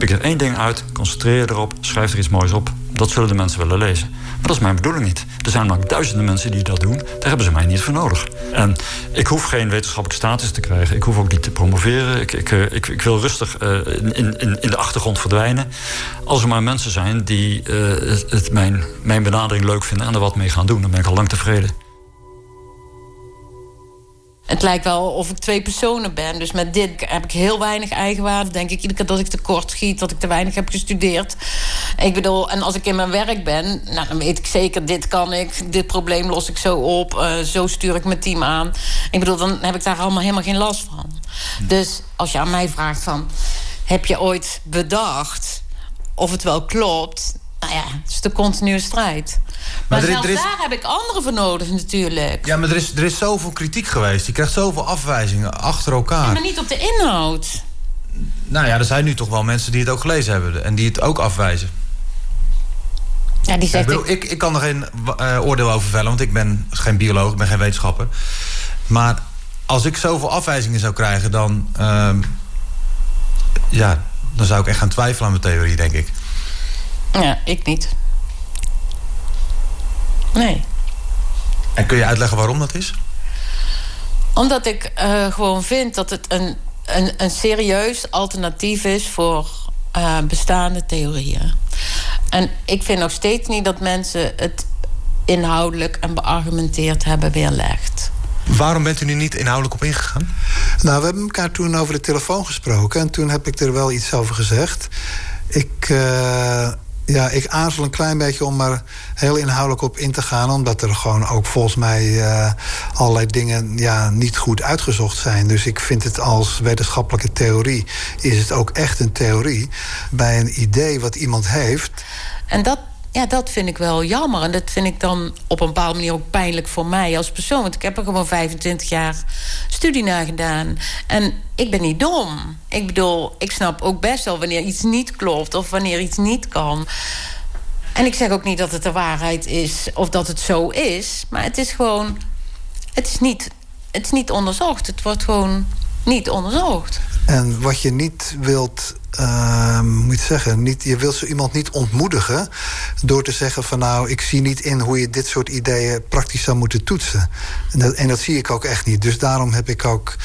[SPEAKER 5] pik er één ding uit, concentreer je erop, schrijf er iets moois op. Dat zullen de mensen willen lezen. Maar dat is mijn bedoeling niet. Er zijn maar duizenden mensen die dat doen. Daar hebben ze mij niet voor nodig. En ik hoef geen wetenschappelijke status te krijgen. Ik hoef ook niet te promoveren. Ik, ik, eh, ik, wil rustig uh, in, in, in de achtergrond verdwijnen. Als er maar mensen zijn die uh, het, mijn, mijn benadering leuk vinden... en er wat mee gaan doen, dan ben ik al lang tevreden.
[SPEAKER 7] Het lijkt wel of ik twee personen ben. Dus met dit heb ik heel weinig eigenwaarde. Denk ik iedere keer dat ik tekort schiet, dat ik te weinig heb gestudeerd. Ik bedoel, en als ik in mijn werk ben, nou, dan weet ik zeker, dit kan ik, dit probleem los ik zo op, uh, zo stuur ik mijn team aan. Ik bedoel, dan heb ik daar allemaal helemaal geen last van. Dus als je aan mij vraagt van, heb je ooit bedacht of het wel klopt? Nou ja, het is de continue strijd. Maar, maar er, zelfs er is... daar heb ik anderen voor nodig natuurlijk.
[SPEAKER 6] Ja, maar er is, er is zoveel kritiek geweest. Je krijgt zoveel afwijzingen achter elkaar. Ja,
[SPEAKER 7] maar niet op de inhoud.
[SPEAKER 6] Nou ja, er zijn nu toch wel mensen die het ook gelezen hebben... en die het ook afwijzen.
[SPEAKER 7] Ja, die zegt...
[SPEAKER 6] ik, bedoel, ik, ik kan er geen uh, oordeel over vellen... want ik ben geen bioloog, ik ben geen wetenschapper. Maar als ik zoveel afwijzingen zou krijgen... dan, uh, ja, dan zou ik echt gaan twijfelen aan mijn theorie, denk ik.
[SPEAKER 7] Ja, ik niet. Nee.
[SPEAKER 6] En kun je uitleggen waarom dat is?
[SPEAKER 7] Omdat ik uh, gewoon vind dat het een, een, een serieus alternatief is voor uh, bestaande theorieën. En ik vind nog steeds niet dat mensen het inhoudelijk en beargumenteerd hebben weerlegd.
[SPEAKER 6] Waarom bent u nu niet inhoudelijk op ingegaan?
[SPEAKER 10] Nou, we hebben elkaar toen over de telefoon gesproken... en toen heb ik er wel iets over gezegd. Ik... Uh ja, ik aarzel een klein beetje om er heel inhoudelijk op in te gaan. Omdat er gewoon ook volgens mij uh, allerlei dingen ja, niet goed uitgezocht zijn. Dus ik vind het als wetenschappelijke theorie is het ook echt een theorie. Bij een idee wat iemand heeft.
[SPEAKER 7] En dat ja, dat vind ik wel jammer. En dat vind ik dan op een bepaalde manier ook pijnlijk voor mij als persoon. Want ik heb er gewoon 25 jaar studie naar gedaan. En ik ben niet dom. Ik bedoel, ik snap ook best wel wanneer iets niet klopt... of wanneer iets niet kan. En ik zeg ook niet dat het de waarheid is of dat het zo is. Maar het is gewoon... Het is niet, het is niet onderzocht. Het wordt gewoon niet onderzocht.
[SPEAKER 10] En wat je niet wilt uh, moet je zeggen, niet, je wilt zo iemand niet ontmoedigen door te zeggen van nou, ik zie niet in hoe je dit soort ideeën praktisch zou moeten toetsen. En dat, en dat zie ik ook echt niet. Dus daarom heb ik ook,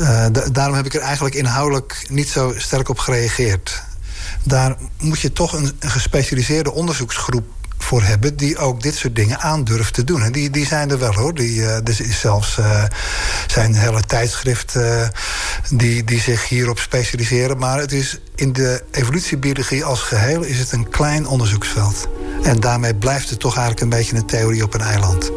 [SPEAKER 10] uh, daarom heb ik er eigenlijk inhoudelijk niet zo sterk op gereageerd. Daar moet je toch een gespecialiseerde onderzoeksgroep voor hebben die ook dit soort dingen aandurft te doen. En die, die zijn er wel hoor. Die, uh, er is zelfs uh, zijn hele tijdschriften uh, die, die zich hierop specialiseren. Maar het is in de evolutiebiologie als geheel is het een klein onderzoeksveld. En daarmee blijft het toch eigenlijk een beetje een theorie op een eiland.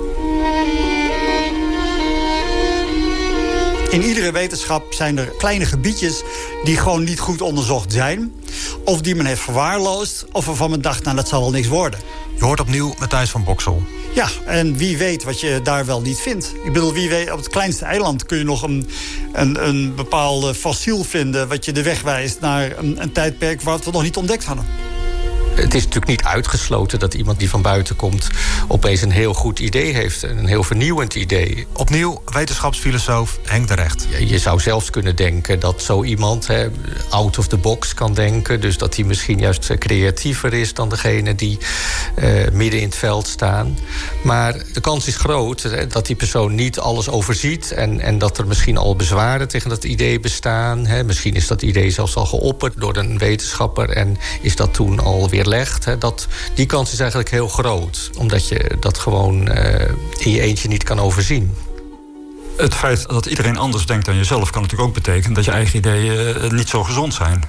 [SPEAKER 9] In iedere wetenschap zijn er kleine gebiedjes die gewoon niet goed onderzocht zijn. Of die men heeft verwaarloosd. Of waarvan men dacht, nou dat zal wel niks worden.
[SPEAKER 6] Je hoort opnieuw Matthijs van Boksel.
[SPEAKER 9] Ja, en wie weet wat je daar wel niet vindt. Ik bedoel, wie weet, op het kleinste eiland kun je nog een, een, een bepaalde fossiel vinden... wat je de weg wijst naar een, een tijdperk waar we nog niet ontdekt hadden
[SPEAKER 11] het is natuurlijk niet uitgesloten dat iemand die van buiten komt opeens een heel goed idee heeft. Een heel vernieuwend idee.
[SPEAKER 6] Opnieuw, wetenschapsfilosoof Henk de Recht.
[SPEAKER 11] Je, je zou zelfs kunnen denken dat zo iemand hè, out of the box kan denken. Dus dat hij misschien juist creatiever is dan degene die uh, midden in het veld staan. Maar de kans is groot hè, dat die persoon niet alles overziet. En, en dat er misschien al bezwaren tegen dat idee bestaan. Hè. Misschien is dat idee zelfs al geopperd door een wetenschapper. En is dat toen alweer legt. Hè, dat, die kans is eigenlijk heel groot. Omdat je dat gewoon uh, in je eentje niet kan overzien.
[SPEAKER 5] Het feit dat iedereen anders denkt dan jezelf... kan natuurlijk ook betekenen dat je eigen ideeën uh, niet zo gezond zijn.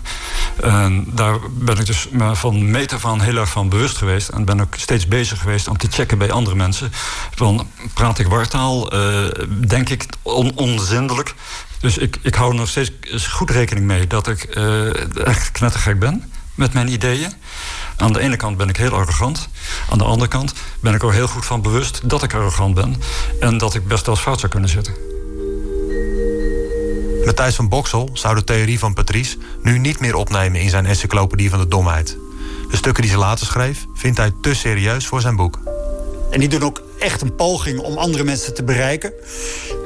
[SPEAKER 5] En daar ben ik dus van meet af aan heel erg van bewust geweest... en ben ook steeds bezig geweest om te checken bij andere mensen... van praat ik wartaal, uh, denk ik on onzindelijk... Dus ik, ik hou er nog steeds goed rekening mee dat ik echt knettergek ben. Met mijn ideeën. Aan de ene kant ben ik heel arrogant. Aan de andere kant ben ik er heel goed van bewust dat ik arrogant ben. En dat ik best wel eens fout zou kunnen zitten.
[SPEAKER 6] Matthijs van Boksel zou de theorie van Patrice nu niet meer opnemen in zijn encyclopedie van de domheid. De stukken die ze later schreef vindt hij te serieus voor zijn boek.
[SPEAKER 9] En die doen ook echt een poging om andere mensen te bereiken.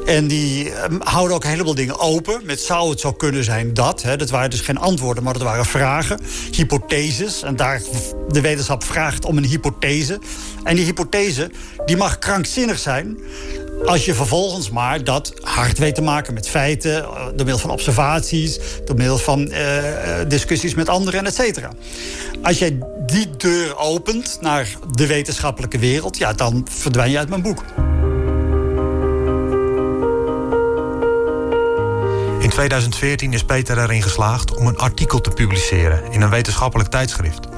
[SPEAKER 9] En die ehm, houden ook een heleboel dingen open. Met zou het zo kunnen zijn dat. Hè. Dat waren dus geen antwoorden, maar dat waren vragen. Hypotheses. En daar de wetenschap vraagt om een hypothese. En die hypothese die mag krankzinnig zijn. Als je vervolgens maar dat hard weet te maken met feiten, eh, door middel van observaties, door middel van eh, eh, discussies met anderen, et cetera. Als jij die deur opent naar de wetenschappelijke wereld, ja, dan verdwijn je uit mijn boek.
[SPEAKER 6] In 2014 is Peter erin geslaagd om een artikel te publiceren in een wetenschappelijk tijdschrift.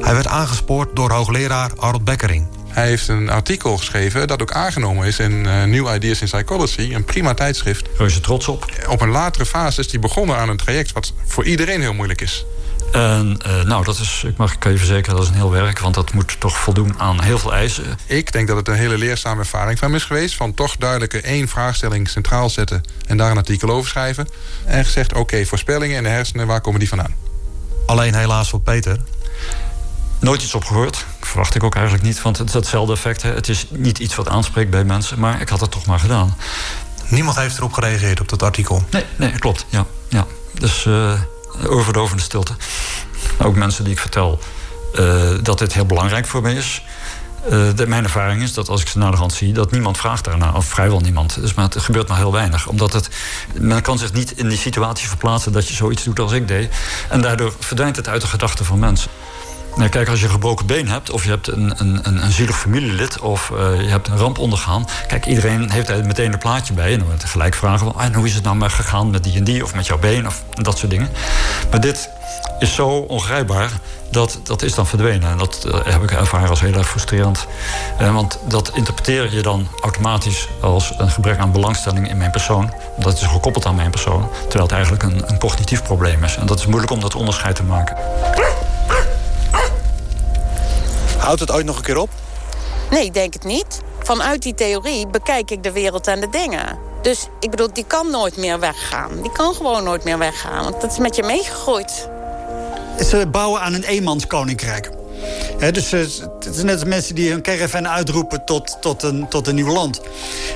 [SPEAKER 6] Hij werd aangespoord door hoogleraar Harold Beckering.
[SPEAKER 12] Hij heeft een artikel geschreven dat ook aangenomen is in uh, New Ideas in Psychology. Een prima tijdschrift.
[SPEAKER 5] Reuze trots op.
[SPEAKER 12] Op een latere fase is hij begonnen aan een traject wat voor iedereen heel moeilijk is.
[SPEAKER 5] En uh, nou, dat is, ik mag kan je verzekeren, dat is een heel werk. Want dat moet toch voldoen aan heel veel eisen.
[SPEAKER 12] Ik denk dat het een hele leerzame ervaring van hem is geweest. Van toch duidelijke één vraagstelling centraal zetten. En daar een artikel over schrijven. En gezegd, oké, voorspellingen in de hersenen, waar komen die vandaan?
[SPEAKER 6] Alleen helaas voor Peter
[SPEAKER 5] Nooit iets op gehoord. Verwacht ik ook eigenlijk niet, want het is hetzelfde effect. Hè. Het is niet iets wat aanspreekt bij mensen, maar ik had het toch maar gedaan.
[SPEAKER 6] Niemand heeft erop gereageerd op dat artikel?
[SPEAKER 5] Nee, nee klopt. Ja, ja. Dus uh, overdovende stilte. Ook mensen die ik vertel uh, dat dit heel belangrijk voor mij is. Uh, de, mijn ervaring is dat als ik ze naar de hand zie, dat niemand vraagt daarna, of vrijwel niemand. Dus maar het gebeurt maar heel weinig. Omdat het, men kan zich niet in die situatie verplaatsen dat je zoiets doet als ik deed. En daardoor verdwijnt het uit de gedachten van mensen. Nee, kijk, als je een gebroken been hebt, of je hebt een, een, een, zielig familielid, of uh, je hebt een ramp ondergaan. Kijk, iedereen heeft meteen een plaatje bij. En dan wordt gelijk vragen: en hoe is het nou maar gegaan met die en die, of met jouw been, of dat soort dingen. Maar dit is zo ongrijpbaar. Dat, dat is dan verdwenen. En dat uh, heb ik ervaren als heel erg frustrerend. Uh, want dat interpreteer je dan automatisch als een gebrek aan belangstelling in mijn persoon. Dat is gekoppeld aan mijn persoon. Terwijl het eigenlijk een, een cognitief probleem is. En dat is moeilijk om dat onderscheid te maken.
[SPEAKER 6] Houdt het ooit nog een keer op?
[SPEAKER 7] Nee, ik denk het niet. Vanuit die theorie bekijk ik de wereld en de dingen. Dus ik bedoel, die kan nooit meer weggaan. Die kan gewoon nooit meer weggaan, want dat is met je meegegroeid.
[SPEAKER 9] Ze bouwen aan een eenmanskoninkrijk. He, dus uh, het is net als mensen die hun caravan uitroepen tot, tot, een, tot een nieuw land.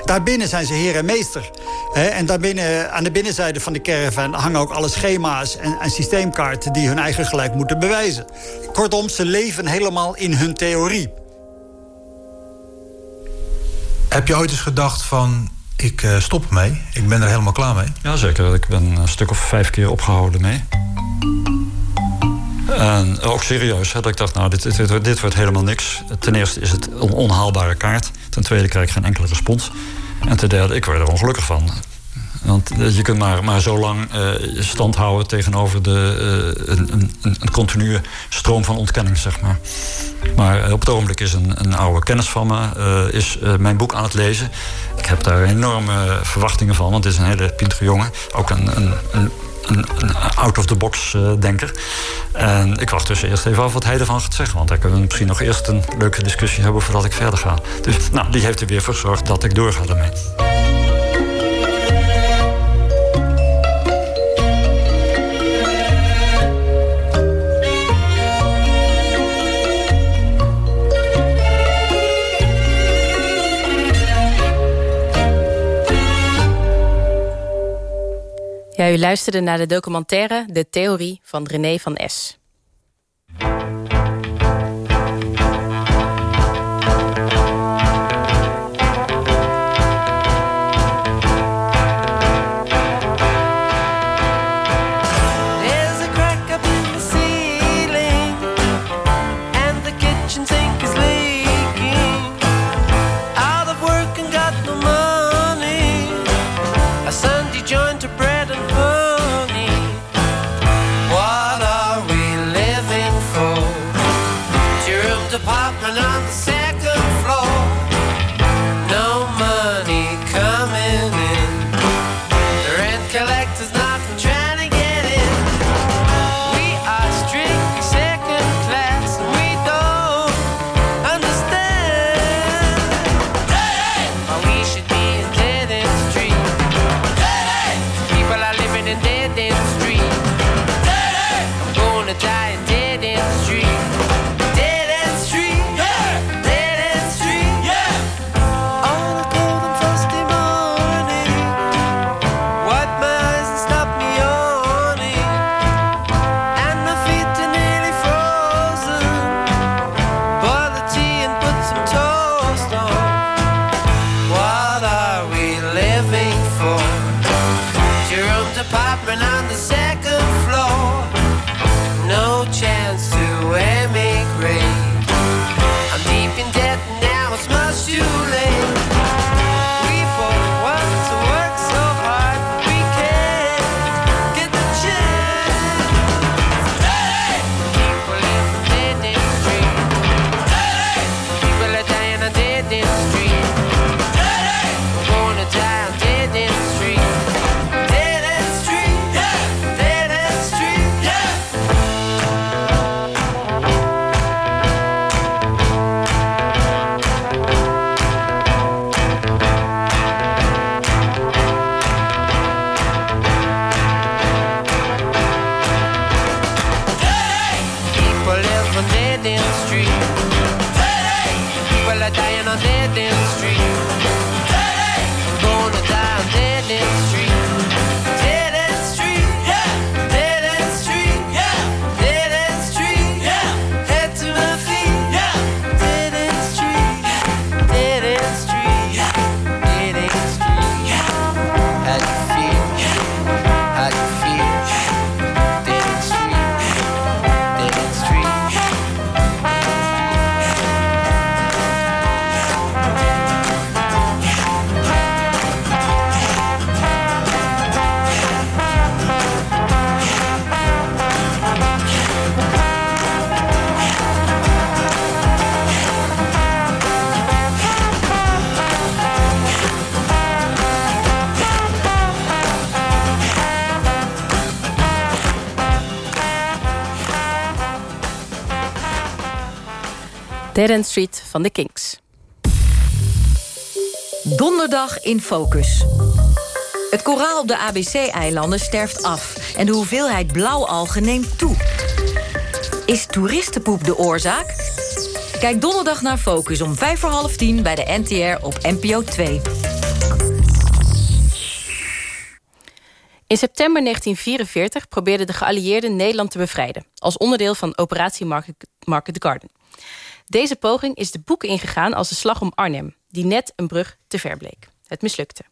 [SPEAKER 9] Daarbinnen zijn ze heer en meester. He, en daarbinnen, aan de binnenzijde van de caravan hangen ook alle schema's en, en systeemkaarten die hun eigen gelijk moeten bewijzen. Kortom, ze leven helemaal in hun theorie.
[SPEAKER 6] Heb je ooit eens gedacht van, ik uh, stop ermee, ik ben er helemaal klaar mee?
[SPEAKER 5] Jazeker, ik ben een stuk of vijf keer opgehouden mee. En ook serieus, hè, dat ik dacht, nou, dit, dit, dit, wordt helemaal niks. Ten eerste is het een onhaalbare kaart. Ten tweede krijg ik geen enkele respons. En ten derde, ik word er ongelukkig van. Want je kunt maar, maar zo lang uh, stand houden tegenover de, uh, een, een, een continue stroom van ontkenning, zeg maar. Maar op het ogenblik is een, een oude kennis van me is, mijn boek aan het lezen. Ik heb daar enorme verwachtingen van, want het is een hele pintere jongen. Ook een, een een, een out-of-the-box uh, denker. En ik wacht dus eerst even af wat hij ervan gaat zeggen. Want dan kunnen we misschien nog eerst een leuke discussie hebben voordat ik verder ga. Dus nou, die heeft er weer voor gezorgd dat ik doorga daarmee.
[SPEAKER 4] Ja, u luisterde naar de documentaire De Theorie van René van S. Dead End Street van de Kings.
[SPEAKER 13] Donderdag in Focus. Het koraal op de ABC-eilanden sterft af en de hoeveelheid blauwalgen neemt toe. Is toeristenpoep de oorzaak? Kijk donderdag naar Focus om vijf voor half tien bij de NTR op NPO 2.
[SPEAKER 4] In september 1944 probeerden de geallieerden Nederland te bevrijden... als onderdeel van operatie Market, Market Garden. Deze poging is de boeken ingegaan als de slag om Arnhem... die net een brug te ver bleek. Het mislukte.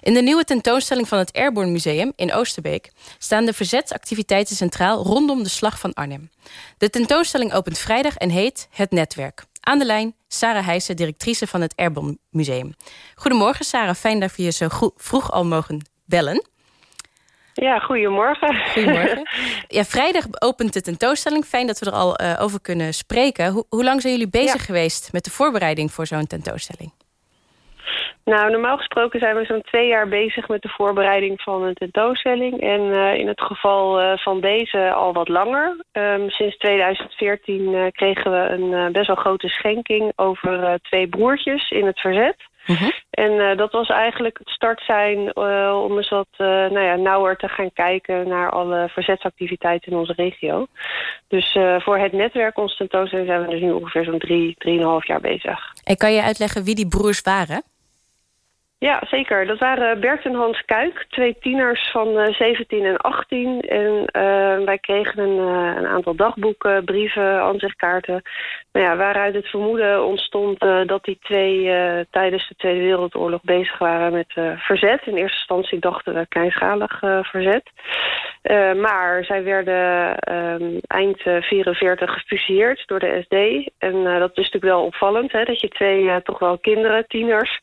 [SPEAKER 4] In de nieuwe tentoonstelling van het Airborne Museum in Oosterbeek... staan de verzetsactiviteiten centraal rondom de slag van Arnhem. De tentoonstelling opent vrijdag en heet Het Netwerk. Aan de lijn Sarah Heijsen, directrice van het Airborne Museum. Goedemorgen Sarah, fijn dat we je zo vroeg al mogen bellen.
[SPEAKER 14] Ja, goedemorgen.
[SPEAKER 4] Goedemorgen. (laughs) Ja, vrijdag opent de tentoonstelling. Fijn dat we er al uh, over kunnen spreken. hoe lang zijn jullie bezig ja. geweest met de voorbereiding voor zo'n tentoonstelling?
[SPEAKER 14] Nou, normaal gesproken zijn we zo'n twee jaar bezig met de voorbereiding van een tentoonstelling. En uh, in het geval uh, van deze al wat langer. Um, sinds 2014 uh, kregen we een best wel grote schenking over twee broertjes in het verzet. -huh. En dat was eigenlijk het start zijn om eens wat nou ja, nauwer te gaan kijken naar alle verzetsactiviteiten in onze regio. Dus voor het netwerk onze tentoonstelling zijn we dus nu ongeveer zo'n drie, drieënhalf jaar bezig.
[SPEAKER 4] En kan je uitleggen wie die broers waren?
[SPEAKER 14] Ja, zeker. Dat waren Bert en Hans Kuik, twee tieners van uh, 17 en 18. En uh, wij kregen een, uh, een, aantal dagboeken, brieven, aanzichtkaarten... Nou ja, waaruit het vermoeden ontstond dat die twee tijdens de Tweede Wereldoorlog bezig waren met verzet. In eerste instantie dachten we kleinschalig verzet. Maar zij werden um, eind 44 gefusilleerd door de SD. En dat is natuurlijk wel opvallend, hè, dat je twee toch wel kinderen, tieners...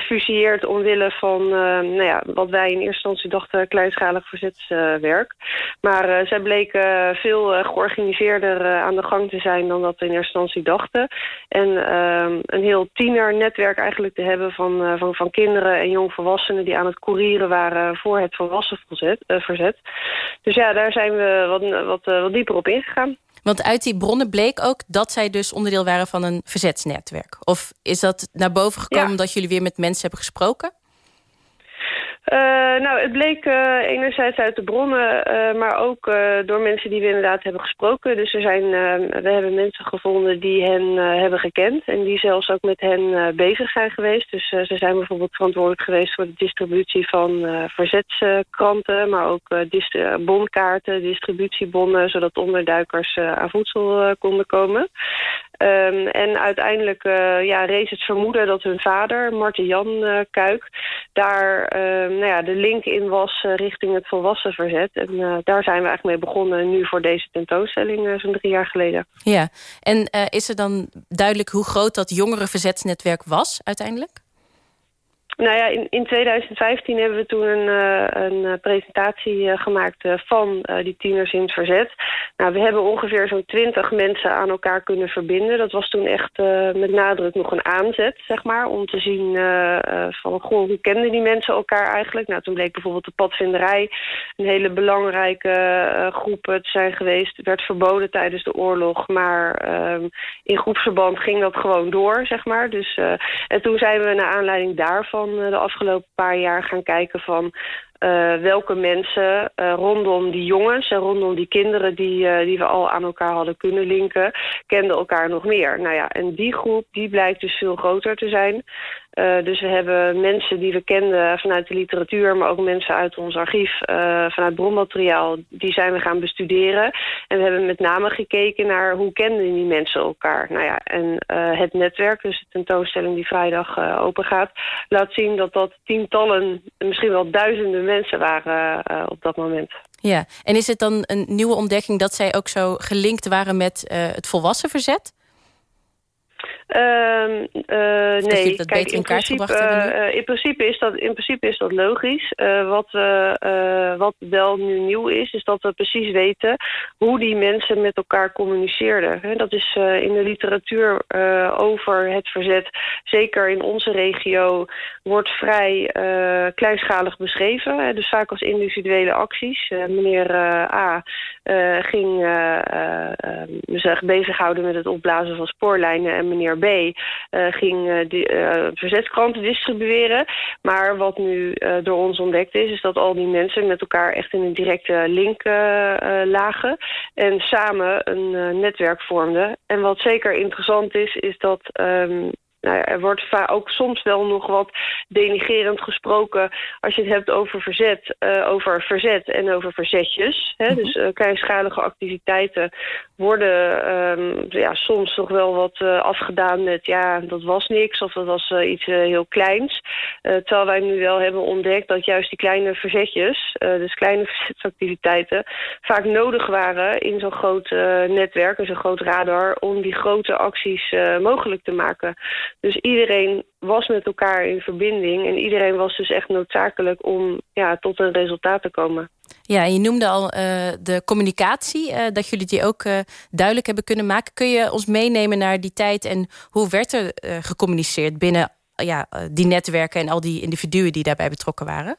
[SPEAKER 14] fusilleert omwille van nou ja, wat wij in eerste instantie dachten kleinschalig verzetswerk. Maar zij bleken veel georganiseerder aan de gang te zijn dan dat we in eerste instantie dachten. En een heel tienernetwerk eigenlijk te hebben van, van, van kinderen en jongvolwassenen die aan het courieren waren voor het volwassen verzet. Dus ja, daar zijn we wat, wat, wat dieper op ingegaan.
[SPEAKER 4] Want uit die bronnen bleek ook dat zij dus onderdeel waren van een verzetsnetwerk. Of is dat naar boven gekomen ja. dat jullie weer met mensen hebben gesproken?
[SPEAKER 14] Uh, nou, het bleek uh, enerzijds uit de bronnen, uh, maar ook door mensen die we inderdaad hebben gesproken. Dus er zijn, we hebben mensen gevonden die hen hebben gekend en die zelfs ook met hen bezig zijn geweest. Dus ze zijn bijvoorbeeld verantwoordelijk geweest voor de distributie van verzetskranten, maar ook dist bonkaarten, distributiebonnen, zodat onderduikers aan voedsel konden komen. Um, en uiteindelijk uh, ja, rees het vermoeden dat hun vader, Marten Jan uh, Kuik, daar uh, nou ja, de link in was richting het volwassen verzet. En daar zijn we eigenlijk mee begonnen nu voor deze tentoonstelling zo'n drie jaar geleden.
[SPEAKER 4] Ja, en is er dan duidelijk hoe groot dat jongere verzetsnetwerk was uiteindelijk?
[SPEAKER 14] Nou ja, in, in 2015 hebben we toen een, uh, een presentatie uh, gemaakt uh, van die tieners in het verzet. Nou, we hebben ongeveer zo'n twintig mensen aan elkaar kunnen verbinden. Dat was toen echt met nadruk nog een aanzet, zeg maar, om te zien van, goh, hoe kenden die mensen elkaar eigenlijk? Nou, toen bleek bijvoorbeeld de padvinderij een hele belangrijke groep te zijn geweest. Werd verboden tijdens de oorlog, maar ehm, in groepsverband ging dat gewoon door, zeg maar. Dus, en toen zijn we naar aanleiding daarvan de afgelopen paar jaar gaan kijken van... Uh, welke mensen uh, rondom die jongens en rondom die kinderen die, die we al aan elkaar hadden kunnen linken, kenden elkaar nog meer. Nou ja, en die groep die blijkt dus veel groter te zijn. Dus we hebben mensen die we kenden vanuit de literatuur, maar ook mensen uit ons archief, vanuit bronmateriaal, die zijn we gaan bestuderen. En we hebben met name gekeken naar hoe kenden die mensen elkaar. Nou ja, en het netwerk, dus de tentoonstelling die vrijdag open gaat, laat zien dat dat tientallen, misschien wel duizenden mensen waren op dat moment.
[SPEAKER 4] Ja, en is het dan een nieuwe ontdekking dat zij ook zo gelinkt waren met het volwassen verzet?
[SPEAKER 14] Eh,
[SPEAKER 4] dat
[SPEAKER 14] nee,
[SPEAKER 4] dat
[SPEAKER 14] kijk,
[SPEAKER 4] in
[SPEAKER 14] principe, eh, in, principe is dat, in principe is dat logisch. Eh, wat, eh, wat wel nu nieuw is, is dat we precies weten hoe die mensen met elkaar communiceerden. Dat is eh, in de literatuur eh, over het verzet, zeker in onze regio, wordt vrij eh, kleinschalig beschreven. Dus vaak als individuele acties. Eh, meneer eh, A eh, ging eh, eh, eh, zich bezighouden met het opblazen van spoorlijnen en meneer B eh, ging eh, die, eh, verzetskranten distribueren. Maar wat nu eh, door ons ontdekt is, is dat al die mensen met elkaar echt in een directe link eh, eh, lagen en samen een eh, netwerk vormden. En wat zeker interessant is, is dat ehm, nou ja, er wordt ook soms wel nog wat denigerend gesproken als je het hebt over verzet, eh, over verzet en over verzetjes. Hè? Dus eh, kleinschalige activiteiten worden ehm, ja, soms nog wel wat eh, afgedaan met ja, dat was niks of dat was iets heel kleins. Terwijl wij nu wel hebben ontdekt dat juist die kleine verzetjes, dus kleine (laughs) verzetsactiviteiten, vaak nodig waren in zo'n groot netwerk, in zo'n groot radar, om die grote acties mogelijk te maken. Dus iedereen was met elkaar in verbinding en iedereen was dus echt noodzakelijk om ja, tot een resultaat te komen.
[SPEAKER 4] Ja, en je noemde al eh, de communicatie, eh, dat jullie die ook eh, duidelijk hebben kunnen maken. Kun je ons meenemen naar die tijd en hoe werd er gecommuniceerd binnen ja, die netwerken en al die individuen die daarbij betrokken waren?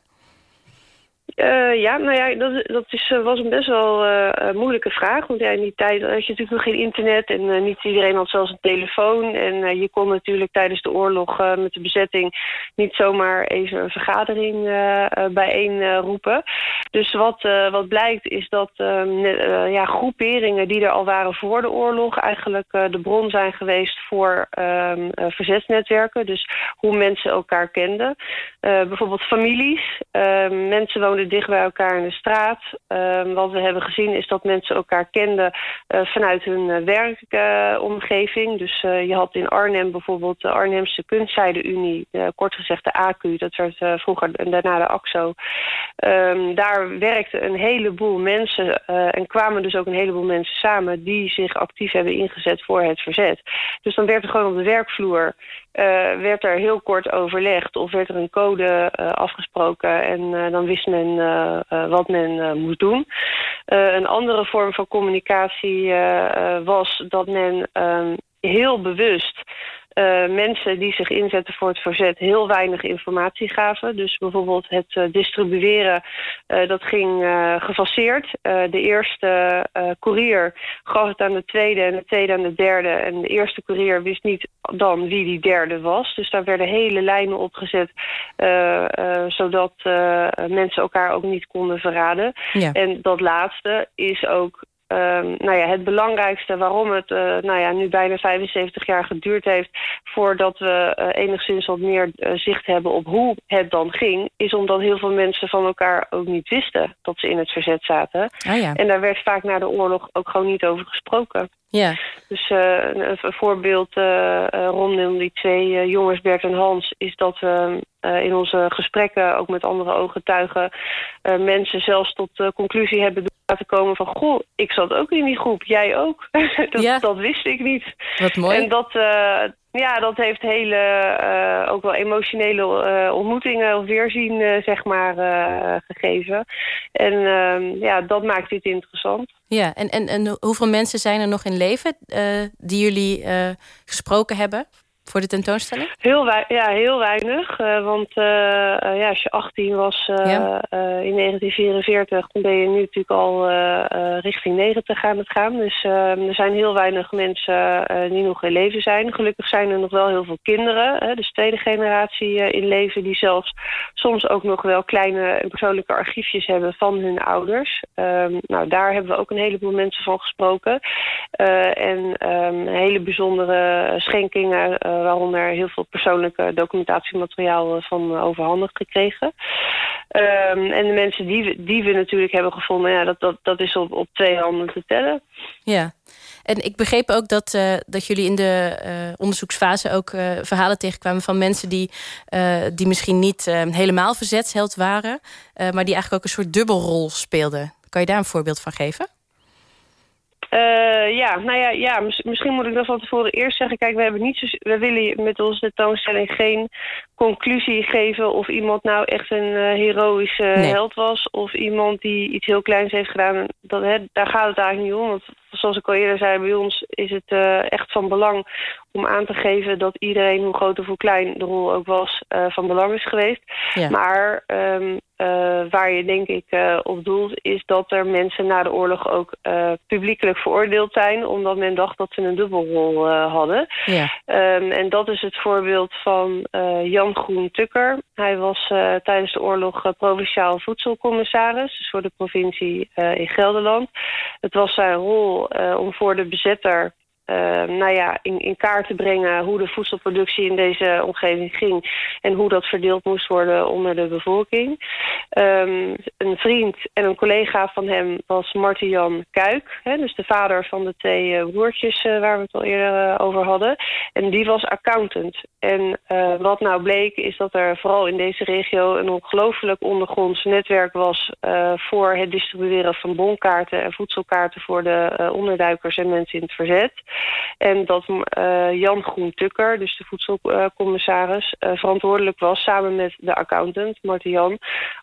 [SPEAKER 14] Eh, ja, nou ja, dat, dat is, eh, was een best wel eh, moeilijke vraag. Want ja, in die tijd had je natuurlijk nog geen internet en niet iedereen had zelfs een telefoon. En je kon natuurlijk tijdens de oorlog met de bezetting niet zomaar even een vergadering eh Dus wat, eh, wat blijkt is dat eh, ne- eh, ja, groeperingen die er al waren voor de oorlog eigenlijk eh, de bron zijn geweest voor ehm, eh, verzetsnetwerken. Dus hoe mensen elkaar kenden. Bijvoorbeeld families. Ehm, mensen woonden dicht bij elkaar in de straat. Ehm, wat we hebben gezien is dat mensen elkaar kenden vanuit hun werkomgeving. dus je had in Arnhem bijvoorbeeld de Arnhemse Kunstzijde-Unie, kort gezegd de AQ, dat werd vroeger en daarna de AXO. Ehm, daar werkten een heleboel mensen eh, en kwamen dus ook een heleboel mensen samen die zich actief hebben ingezet voor het verzet. Dus dan werd er gewoon op de werkvloer eh, werd er heel kort overlegd of werd er een code eh, afgesproken en dan wist men wat men moest doen. Een andere vorm van communicatie was dat men ehm, heel bewust eh, mensen die zich inzetten voor het verzet heel weinig informatie gaven. Dus bijvoorbeeld het eh, distribueren, eh, dat ging gefaseerd. De eerste courier gaf het aan de tweede en de tweede aan de derde. En de eerste courier wist niet dan wie die derde was. Dus daar werden hele lijnen opgezet, zodat mensen elkaar ook niet konden verraden.
[SPEAKER 4] Ja.
[SPEAKER 14] En dat laatste is ook Um, nou ja, het belangrijkste waarom het uh, nou ja, nu bijna 75 jaar geduurd heeft voordat we uh, enigszins wat meer uh, zicht hebben op hoe het dan ging, is omdat heel veel mensen van elkaar ook niet wisten dat ze in het verzet zaten.
[SPEAKER 4] Ah, ja.
[SPEAKER 14] En daar werd vaak na de oorlog ook gewoon niet over gesproken.
[SPEAKER 4] Ja.
[SPEAKER 14] Dus een, een, voorbeeld rondom die twee jongens Bert en Hans is dat we in onze gesprekken ook met andere ooggetuigen mensen zelfs tot de conclusie hebben laten komen van... goh, ik zat ook in die groep, jij ook. (laughs) dat,
[SPEAKER 4] ja.
[SPEAKER 14] dat wist ik niet.
[SPEAKER 4] Wat mooi.
[SPEAKER 14] En dat, uh, ja, dat heeft hele, uh, ook wel emotionele uh, ontmoetingen of weerzien, zeg maar, gegeven. En uh, ja, dat maakt dit interessant.
[SPEAKER 4] Ja, en, en, en hoeveel mensen zijn er nog in leven die jullie gesproken hebben? Voor de tentoonstelling?
[SPEAKER 14] Heel, ja, heel weinig. Uh, want uh, uh, ja, als je 18 was ja. in 1944, dan ben je nu natuurlijk al richting 90 aan het gaan. Dus er zijn heel weinig mensen die nog in leven zijn. Gelukkig zijn er nog wel heel veel kinderen, dus tweede generatie in leven, die zelfs soms ook nog wel kleine persoonlijke archiefjes hebben van hun ouders. Um, nou, daar hebben we ook een heleboel mensen van gesproken. en um, hele bijzondere schenkingen waaronder heel veel persoonlijke documentatiemateriaal van overhandigd gekregen. Um, en de mensen die we, die we natuurlijk hebben gevonden, ja, dat, dat, dat is op, op twee handen te tellen.
[SPEAKER 4] Ja, en ik begreep ook dat, uh, dat jullie in de onderzoeksfase ook verhalen tegenkwamen van mensen die, die misschien niet helemaal verzetsheld waren, maar die eigenlijk ook een soort dubbelrol speelden. Kan je daar een voorbeeld van geven?
[SPEAKER 14] Uh, ja, nou ja, ja misschien moet ik dat van tevoren eerst zeggen. Kijk, we, hebben niet zo, we willen met onze tentoonstelling geen conclusie geven... of iemand nou echt een uh, heroïsche held was... of iemand die iets heel kleins heeft gedaan. Dat, hè, daar gaat het eigenlijk niet om. Want zoals ik al eerder zei, bij ons is het uh, echt van belang om aan te geven dat iedereen, hoe groot of hoe klein de rol ook was, uh, van belang is geweest. Ja. Maar um, uh, waar je denk ik op doelt, is dat er mensen na de oorlog ook publiekelijk veroordeeld zijn, omdat men dacht dat ze een dubbelrol hadden. Ja. Um, en dat is het voorbeeld van Jan Groen Tukker. Hij was tijdens de oorlog provinciaal voedselcommissaris, dus voor de provincie in Gelderland. Het was zijn rol om voor de bezetter uh, nou ja, in, in kaart te brengen hoe de voedselproductie in deze omgeving ging en hoe dat verdeeld moest worden onder de bevolking. Um, een vriend en een collega van hem was Martin Jan Kuik, hè, dus de vader van de twee uh, broertjes uh, waar we het al eerder over hadden. En die was accountant. En wat nou bleek is dat er vooral in deze regio een ongelooflijk ondergronds netwerk was voor het distribueren van bonkaarten en voedselkaarten voor de onderduikers en mensen in het verzet. En dat uh, Jan Groen-Tukker, dus de voedselcommissaris, uh, verantwoordelijk was samen met de accountant, Martin Jan,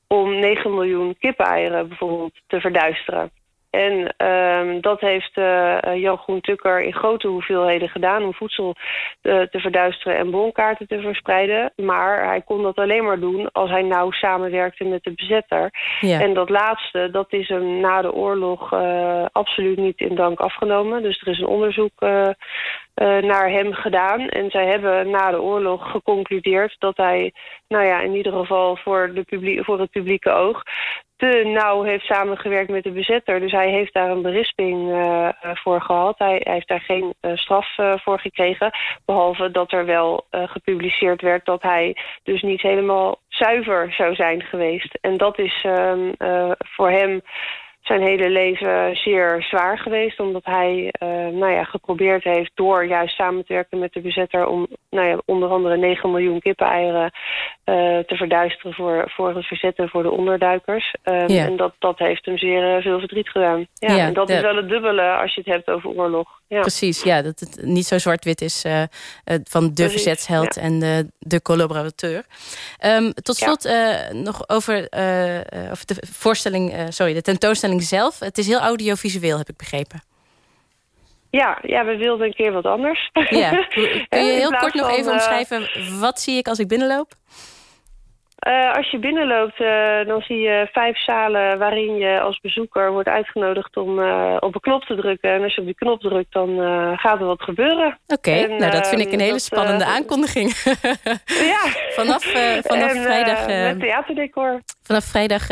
[SPEAKER 14] om 9 miljoen kippeneieren bijvoorbeeld te verduisteren. En um, dat heeft uh, Jan Groen-Tukker in grote hoeveelheden gedaan... om voedsel te, te, verduisteren en bonkaarten te verspreiden. Maar hij kon dat alleen maar doen als hij nauw samenwerkte met de bezetter. Ja. En dat laatste, dat is hem na de oorlog uh, absoluut niet in dank afgenomen. Dus er is een onderzoek naar hem gedaan. En zij hebben na de oorlog geconcludeerd dat hij... nou ja, in ieder geval voor, de publiek, voor het publieke oog nauw heeft samengewerkt met de bezetter. Dus hij heeft daar een berisping uh, voor gehad. Hij, heeft daar geen uh, straf uh, voor gekregen. Behalve dat er wel gepubliceerd werd dat hij dus niet helemaal zuiver zou zijn geweest. En dat is ehm, voor hem zijn hele leven zeer zwaar geweest. Omdat hij uh, nou ja, geprobeerd heeft door juist samen te werken met de bezetter... om nou ja, onder andere 9 miljoen kippeneieren uh, te verduisteren voor, voor het verzetten voor de onderduikers. Um, ja. En dat, dat heeft hem zeer uh, veel verdriet gedaan. Ja, ja en dat de... is wel het dubbele als je het hebt over oorlog. Ja.
[SPEAKER 4] Precies, ja, dat het niet zo zwart-wit is van de Precies, verzetsheld en de, de collaborateur. Um, tot slot nog over, over de voorstelling, sorry, de tentoonstelling zelf. Het is heel audiovisueel, heb ik begrepen.
[SPEAKER 14] Ja, ja, we wilden een keer wat anders.
[SPEAKER 4] Ja. (laughs) Kun je heel kort nog even omschrijven... wat zie ik als ik binnenloop?
[SPEAKER 14] Uh, als je binnenloopt, uh, dan zie je vijf zalen waarin je als bezoeker wordt uitgenodigd om uh, op een knop te drukken. En als je op die knop drukt, dan gaat er wat gebeuren.
[SPEAKER 4] Oké, okay, nou dat vind ik een hele spannende aankondiging. (laughs) ja. Vanaf, vanaf en, vrijdag...
[SPEAKER 14] met theaterdecor.
[SPEAKER 4] Vanaf vrijdag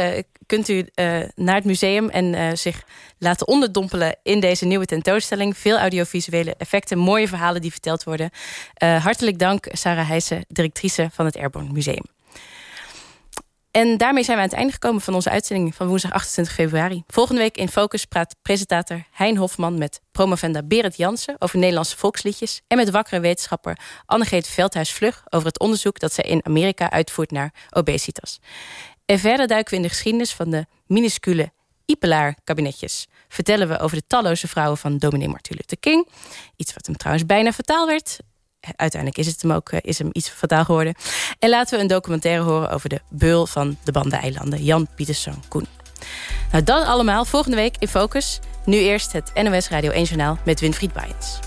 [SPEAKER 4] kunt u naar het museum en zich laten onderdompelen in deze nieuwe tentoonstelling. Veel audiovisuele effecten, mooie verhalen die verteld worden. hartelijk dank, Sarah Heijsen, directrice van het Airborne Museum. En daarmee zijn we aan het einde gekomen van onze uitzending van woensdag 28 februari. Volgende week in Focus praat presentator Hein Hofman met promovenda Berend Jansen over Nederlandse volksliedjes en met wakkere wetenschapper Annegreet Veldhuis-Vlug over het onderzoek dat zij in Amerika uitvoert naar obesitas. En verder duiken we in de geschiedenis van de minuscule Ipelaar-kabinetjes. Vertellen we over de talloze vrouwen van dominee Martin Luther King. Iets wat hem trouwens bijna vertaald werd uiteindelijk is het hem ook eh, is hem iets fataal geworden. En laten we een documentaire horen over de beul van de Bandeneilanden. Jan Pieterszoon Koen. Nou, dat allemaal volgende week in Focus. Nu eerst het NOS Radio 1 Journaal met Winfried Baijens.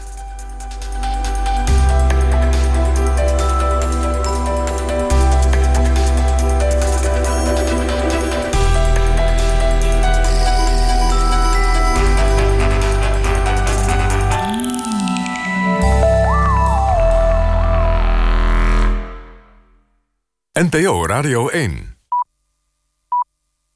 [SPEAKER 2] NPO Radio 1